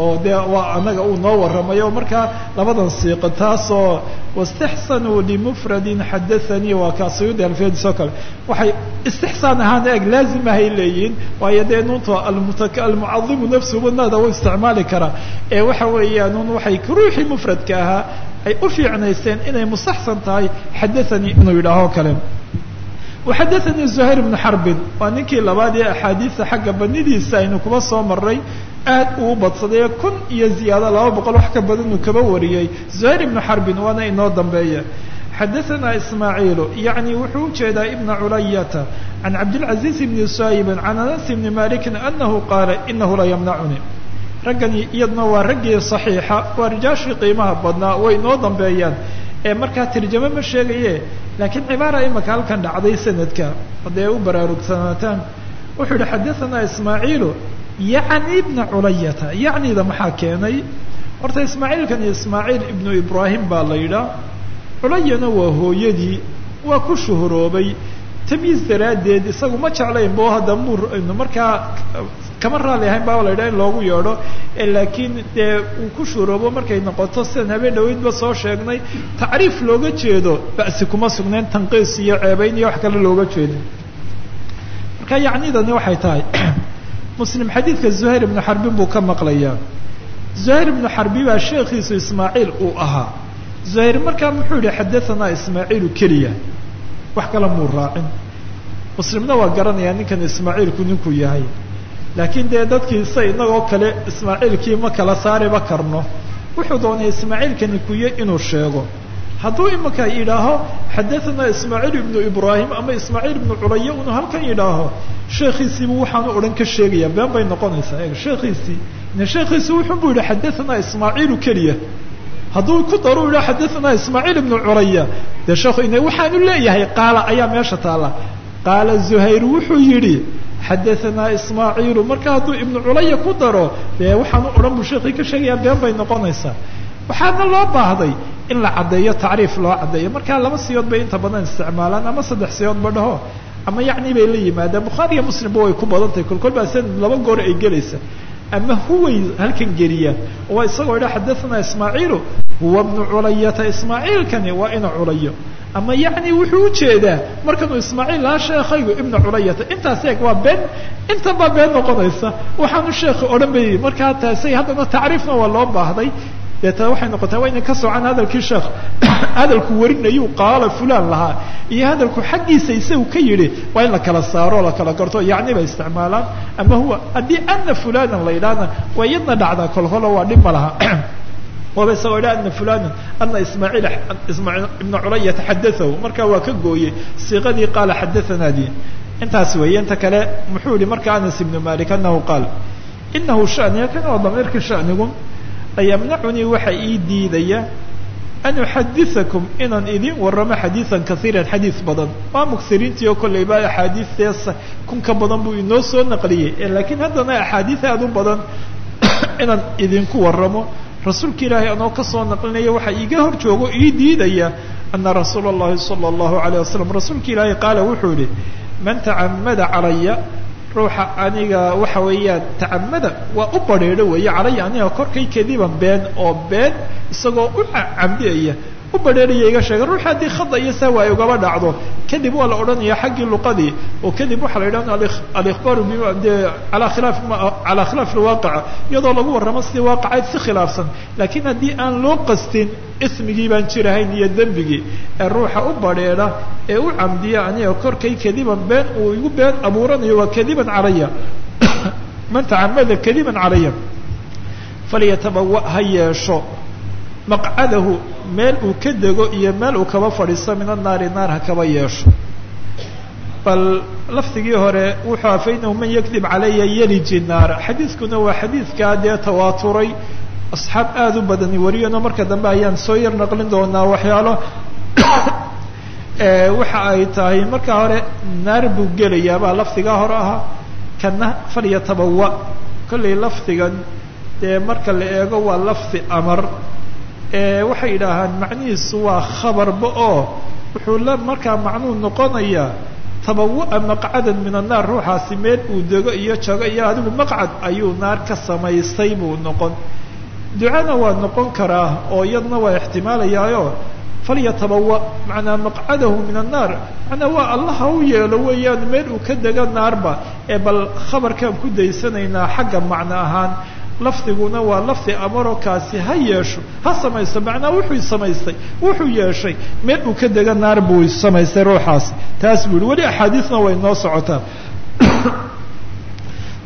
oo dee waa anaga uu noo warramay oo markaa labadan siiqo taasoo wastaxsanuu limufradin xadathanii waa kaasiyudi alfeedis oo kale. Waxay istixsaan ahaan eeg laazim ahay leeyihiin waayo dee almutak almucadimu nafsuhu naada u isticmaali karaa. Ee waxa weeyaan nun waxay ruuxii mufradka ahaa ay u fiicnaysteen inay mustaxsan tahay xadathanii inuu yidhaaho kale waxadaanii zuhayr ibnu xarbin waa ninkii labaad ee axaadiista xagga badnidiisa aynu kuba soo maray aad uu badsaday kun iyo ziyaado laba boqol wax ka badan uu kaba wariyey. Zuhayr ibnu xarbin waana inoo dambeeya. Xadaanaa ismaaciilu yacni wuxuu u jeedaa ibna culayata can cabdilcaziiz ibni suaybin can anas ibni malikin anahu qaala inahu la yamnacuni raggani iyadna waa raggii saxiixa waa rijaashii qiimaha badnaa way inoo dambeeyaan. Ee markaa tarjamo ma sheegaye laakiin cibaara imaka halkan dhacday sanadka hadday u baraarugsanataan wuxuu yihi xadaثana ismaaciilu yacni ibna culayata. Yacnida maxaa keenay? Horta ismaaciilkani ismaaciil ibnu ibraahim baa la yidhaa culayana waa hooyadii waa ku shuhuroobay. Tamyiiz daraaddeed isagu ma jeclayn bo hadda mur markaa kama raali ahayn baa la yidhaha in loogu yeedho laakiin dee uu ku shuhuroobo markay noqoto sidan habeen dhaweydba soo sheegnay tacriif looga jeedo ba'si kuma sugnayn tanqiis iyo ceebayn iyo wax kale looga jeedo marka yacnidani waxay tahay muslim xadiidka zuhayr ibnu xarbin buu ka maqlayaa zuhayr ibnu xarbi baa sheekhiisu ismaaciil uu ahaa zuhayr markaa muxuu yihi xadahanaa ismaaciilu keliya wax kale muu raacin muslimna waa garanayaa ninkan ismaaciilku ninkuu yahay laakiin dee dadkiisa inagoo kale ismaaciilkii ma kala saariba karno. Wuxuu doonay ismaaciilkani kuye inuu sheego. Hadduu imika yidhaaho xadahanaa ismaaciil ibnu ibraahim ama ismaaciil ibnu culaya unu halkan yidhaaho. Sheekhiisiibu waxaanu odhan ka sheegaya been bay noqonaysaa. Sheekhiisii sheekhiisi wuxun buu yihi xadahanaa ismaaciilu keliya. Hadduu ku daru yidhaho xadahanaa ismaaciil ibnu culaya dee sheekhu ine waxaanu leeyahay? Qaala ayaa meesha taalla. Qaala zuhayr wuxuu yidhi xadahanaa ismaaciilu marka hadduu ibnu culaya ku daro dee waxaanu odhan buu sheekii ka sheegayaa been bay noqonaysaa waxaana loo baahday in la caddeeyo tacriif loo caddeeyo markaa laba siyood bay inta badan isticmaalaan ama saddex siyoodba dhaho ama yacni bay la yimaadaan bukhaariya muslimba way ku badan tahay kolkol laba goor ay gelaysa ama huway halkan geliyaan waa isagoo idha xadahanaa ismaaciilu. Huwa bnu culayata ismaaciilkani waa ina culayo. Ama yacni wuxuu u jeedaa markanuu ismaaciil lahaa sheekhaygu ibna culayata. Intaas eeg waa been intan baa been noqonaysa. Waxaanu sheekha odhan bay markaa taasay haddana tacriifna waa loo baahday deetana waxay noqotaa waa inay ka socaan hadalkii sheekh. Hadalku warinayuu qaala fulan lahaa. Iyo hadalku xaggiisa isagu ka yidhi waa in la kala saaro la kala garto yacni bay isticmaalaan. Ama huwa haddii ana fulanan la yidhaahna waa iyadna dhacdaa kolkolo waa dhib ma laha. Waaba isagoo idha ana fulanan ana ismaaciil ismaaciil ibna culayata xadaahu markaa waa ka gooyey siiqadii qaala xadathanaadii intaas weeye inta kale muxuu yihi marka anas ibnu malik anahu qaal inahu shaniya kan waa damiirkii shanigu ayamnacunii waxa ii diidaya an uxadiakum inaan idin waramo xadiian kaiiran xadiis badan. Waa muksiriintii oo kollay baa axaadiistees kun ka badan buu inoo soo naqliyey. Eh, laakiin haddana axaadiis aada u badan inaan idinku waramo rasuulka ilaahay anoo ka soo naqlinaya waxa iiga hor joogo ii diidaya ana rasuula allahi sala allahu alayh wasalam rasuulka ilaahay qaala wuxuu yihi man tacamada calaya ruuxa aniga waxa weeyaan tacamada waa u badrheedho weeye calaya aniga korkay kadiban been oo been isagoo u camdiyaya u badrheeraya iga sheega ruuxa haddii khada iyo saawa ay ugaba dhacdo kadib waa la odhanaya xaggii luqadii oo kadib waxaa la yidhahda alikhbaaru bima de ala khilaaf calaa khilaaf alwaaqica. Iyadoo lagu warramo sidii waaqacayd si khilaafsan. Laakiin haddii aan loo qastin ismigii baan jirahayn iyo dembigii ee ruuxa u badrheedha ee u camdiya aniga korkay kadiban been uu igu been abuuranayo waa kadiban calaya. Man tacamada kadiban calaya. Falyatabawa ha yeesho maqcadahu meel uu ka dego iyo meel uu kaba fadhiisto min annaari naar ha kaba yeesho. Bal lafdigii hore wuxuu fainahu man yakdib calaya yaliji naar xadiiskuna waa xadiidkaa dee tawaaturay asxaab aada u badani wariyano marka dambe ayaan soo yar naqlin doonaa waxyaalo. Waxa ay tahay marka hore naar buu gelayaa baa lafdigaa hore ahaa. Kana falyatabawa. Kollay lafdigan dee marka la eego waa lafdi amar waxay yidhaahaan macnihiisu waa khabarba oo wuxuu la markaa macnuu noqonayaa tabawa-a maqcadan min annaar ruuxaasi meel uu dego iyo jago iyo adigu maqcad ayuu naar ka samaystay buu noqon. Ducana waa noqon karaa oo iyadna waa ixtimaalayaayo falyatabawa macnaa maqcadahu min annaar. Macnaa waa allaha u yeelo weeyaan meel uu ka dego naarba ee bal khabarkaan ku daysanaynaa xagga macno ahaan lafdiguna waa lafdi amaroo kaasi ha yeesho ha samaysto macnaa wuxuu samaystay wuxuu yeeshay meel uu ka dega naar buu samaystay ruuxaas taas buu yihi weli axaadiisna way noo socotaa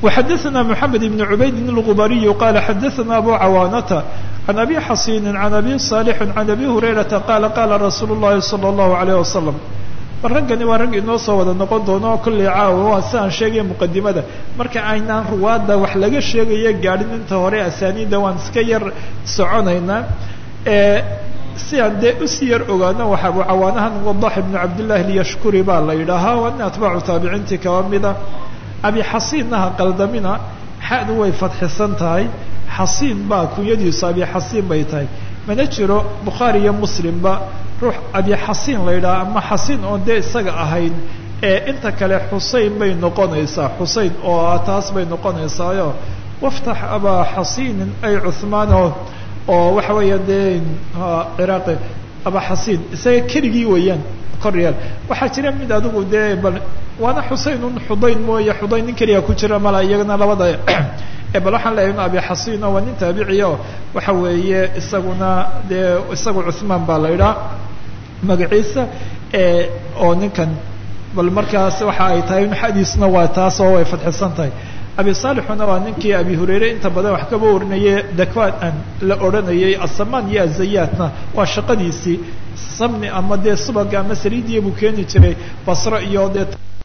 وxadثna محamed بن عubayd الغbariي qala xadaثna abu cawaanata عan abi xasini عan abi صالح عan abi هurayrata qala qala rasuul الlahi slى الlahu عalيه وasلم bal raggani waa rag inoo soo wada noqon doono oo kollay caawa waa si aan sheegaya muqadimada marka aynaan ruwaadda wax laga sheegaya gaadhin inta hore asaaniidda waan iska yar soconaynaa si aan dee u sii yar ogaano waxa abu cawaanahan wadax ibnu cabdillahi lyashkuri baa la yidhaahaa waa nin atbaacu taabiciintii kaba mida. Abi xasiinnaha qaldamina xadu way fadxisan tahay. Xasiin baa kunyadiisu abi xasiin bay tahay mana jiro bukhaari iyo muslimba ruux abi xasiin la yidhaha ama xasiin oon dee isaga ahayn ee inta kale xusein bay noqonaysaa xusein oo taas bay noqonaysaayo. Waftax abaa xasiinin ay cuhmaano oo waxa weeya dee ciraaqi abaa xasiin isaga keligii weeyaan koryeel waxaa jira mid adigu dee bal waana xusein un xudayn mooye xudayn nin keliya ku jira mala iyagana labada bal waxaan leeyahay in abi xasiino waa nin taabiciyo waxa weeye isaguna dee isagu cuhmaan baa la idhaa magaciisa oo ninkan bal markaas waxa ay tahay in xadiisna waa taas oo way fadxisan tahay. Abi saalixuna waa ninkii abi hurayre inta badan wax kaba warinaye dakwaan aan la odhanayay asamaan iyo azayaatna waa shaqadiisii samni ama dee subaga ama saliidiya buu keeni jiray basro iyo dee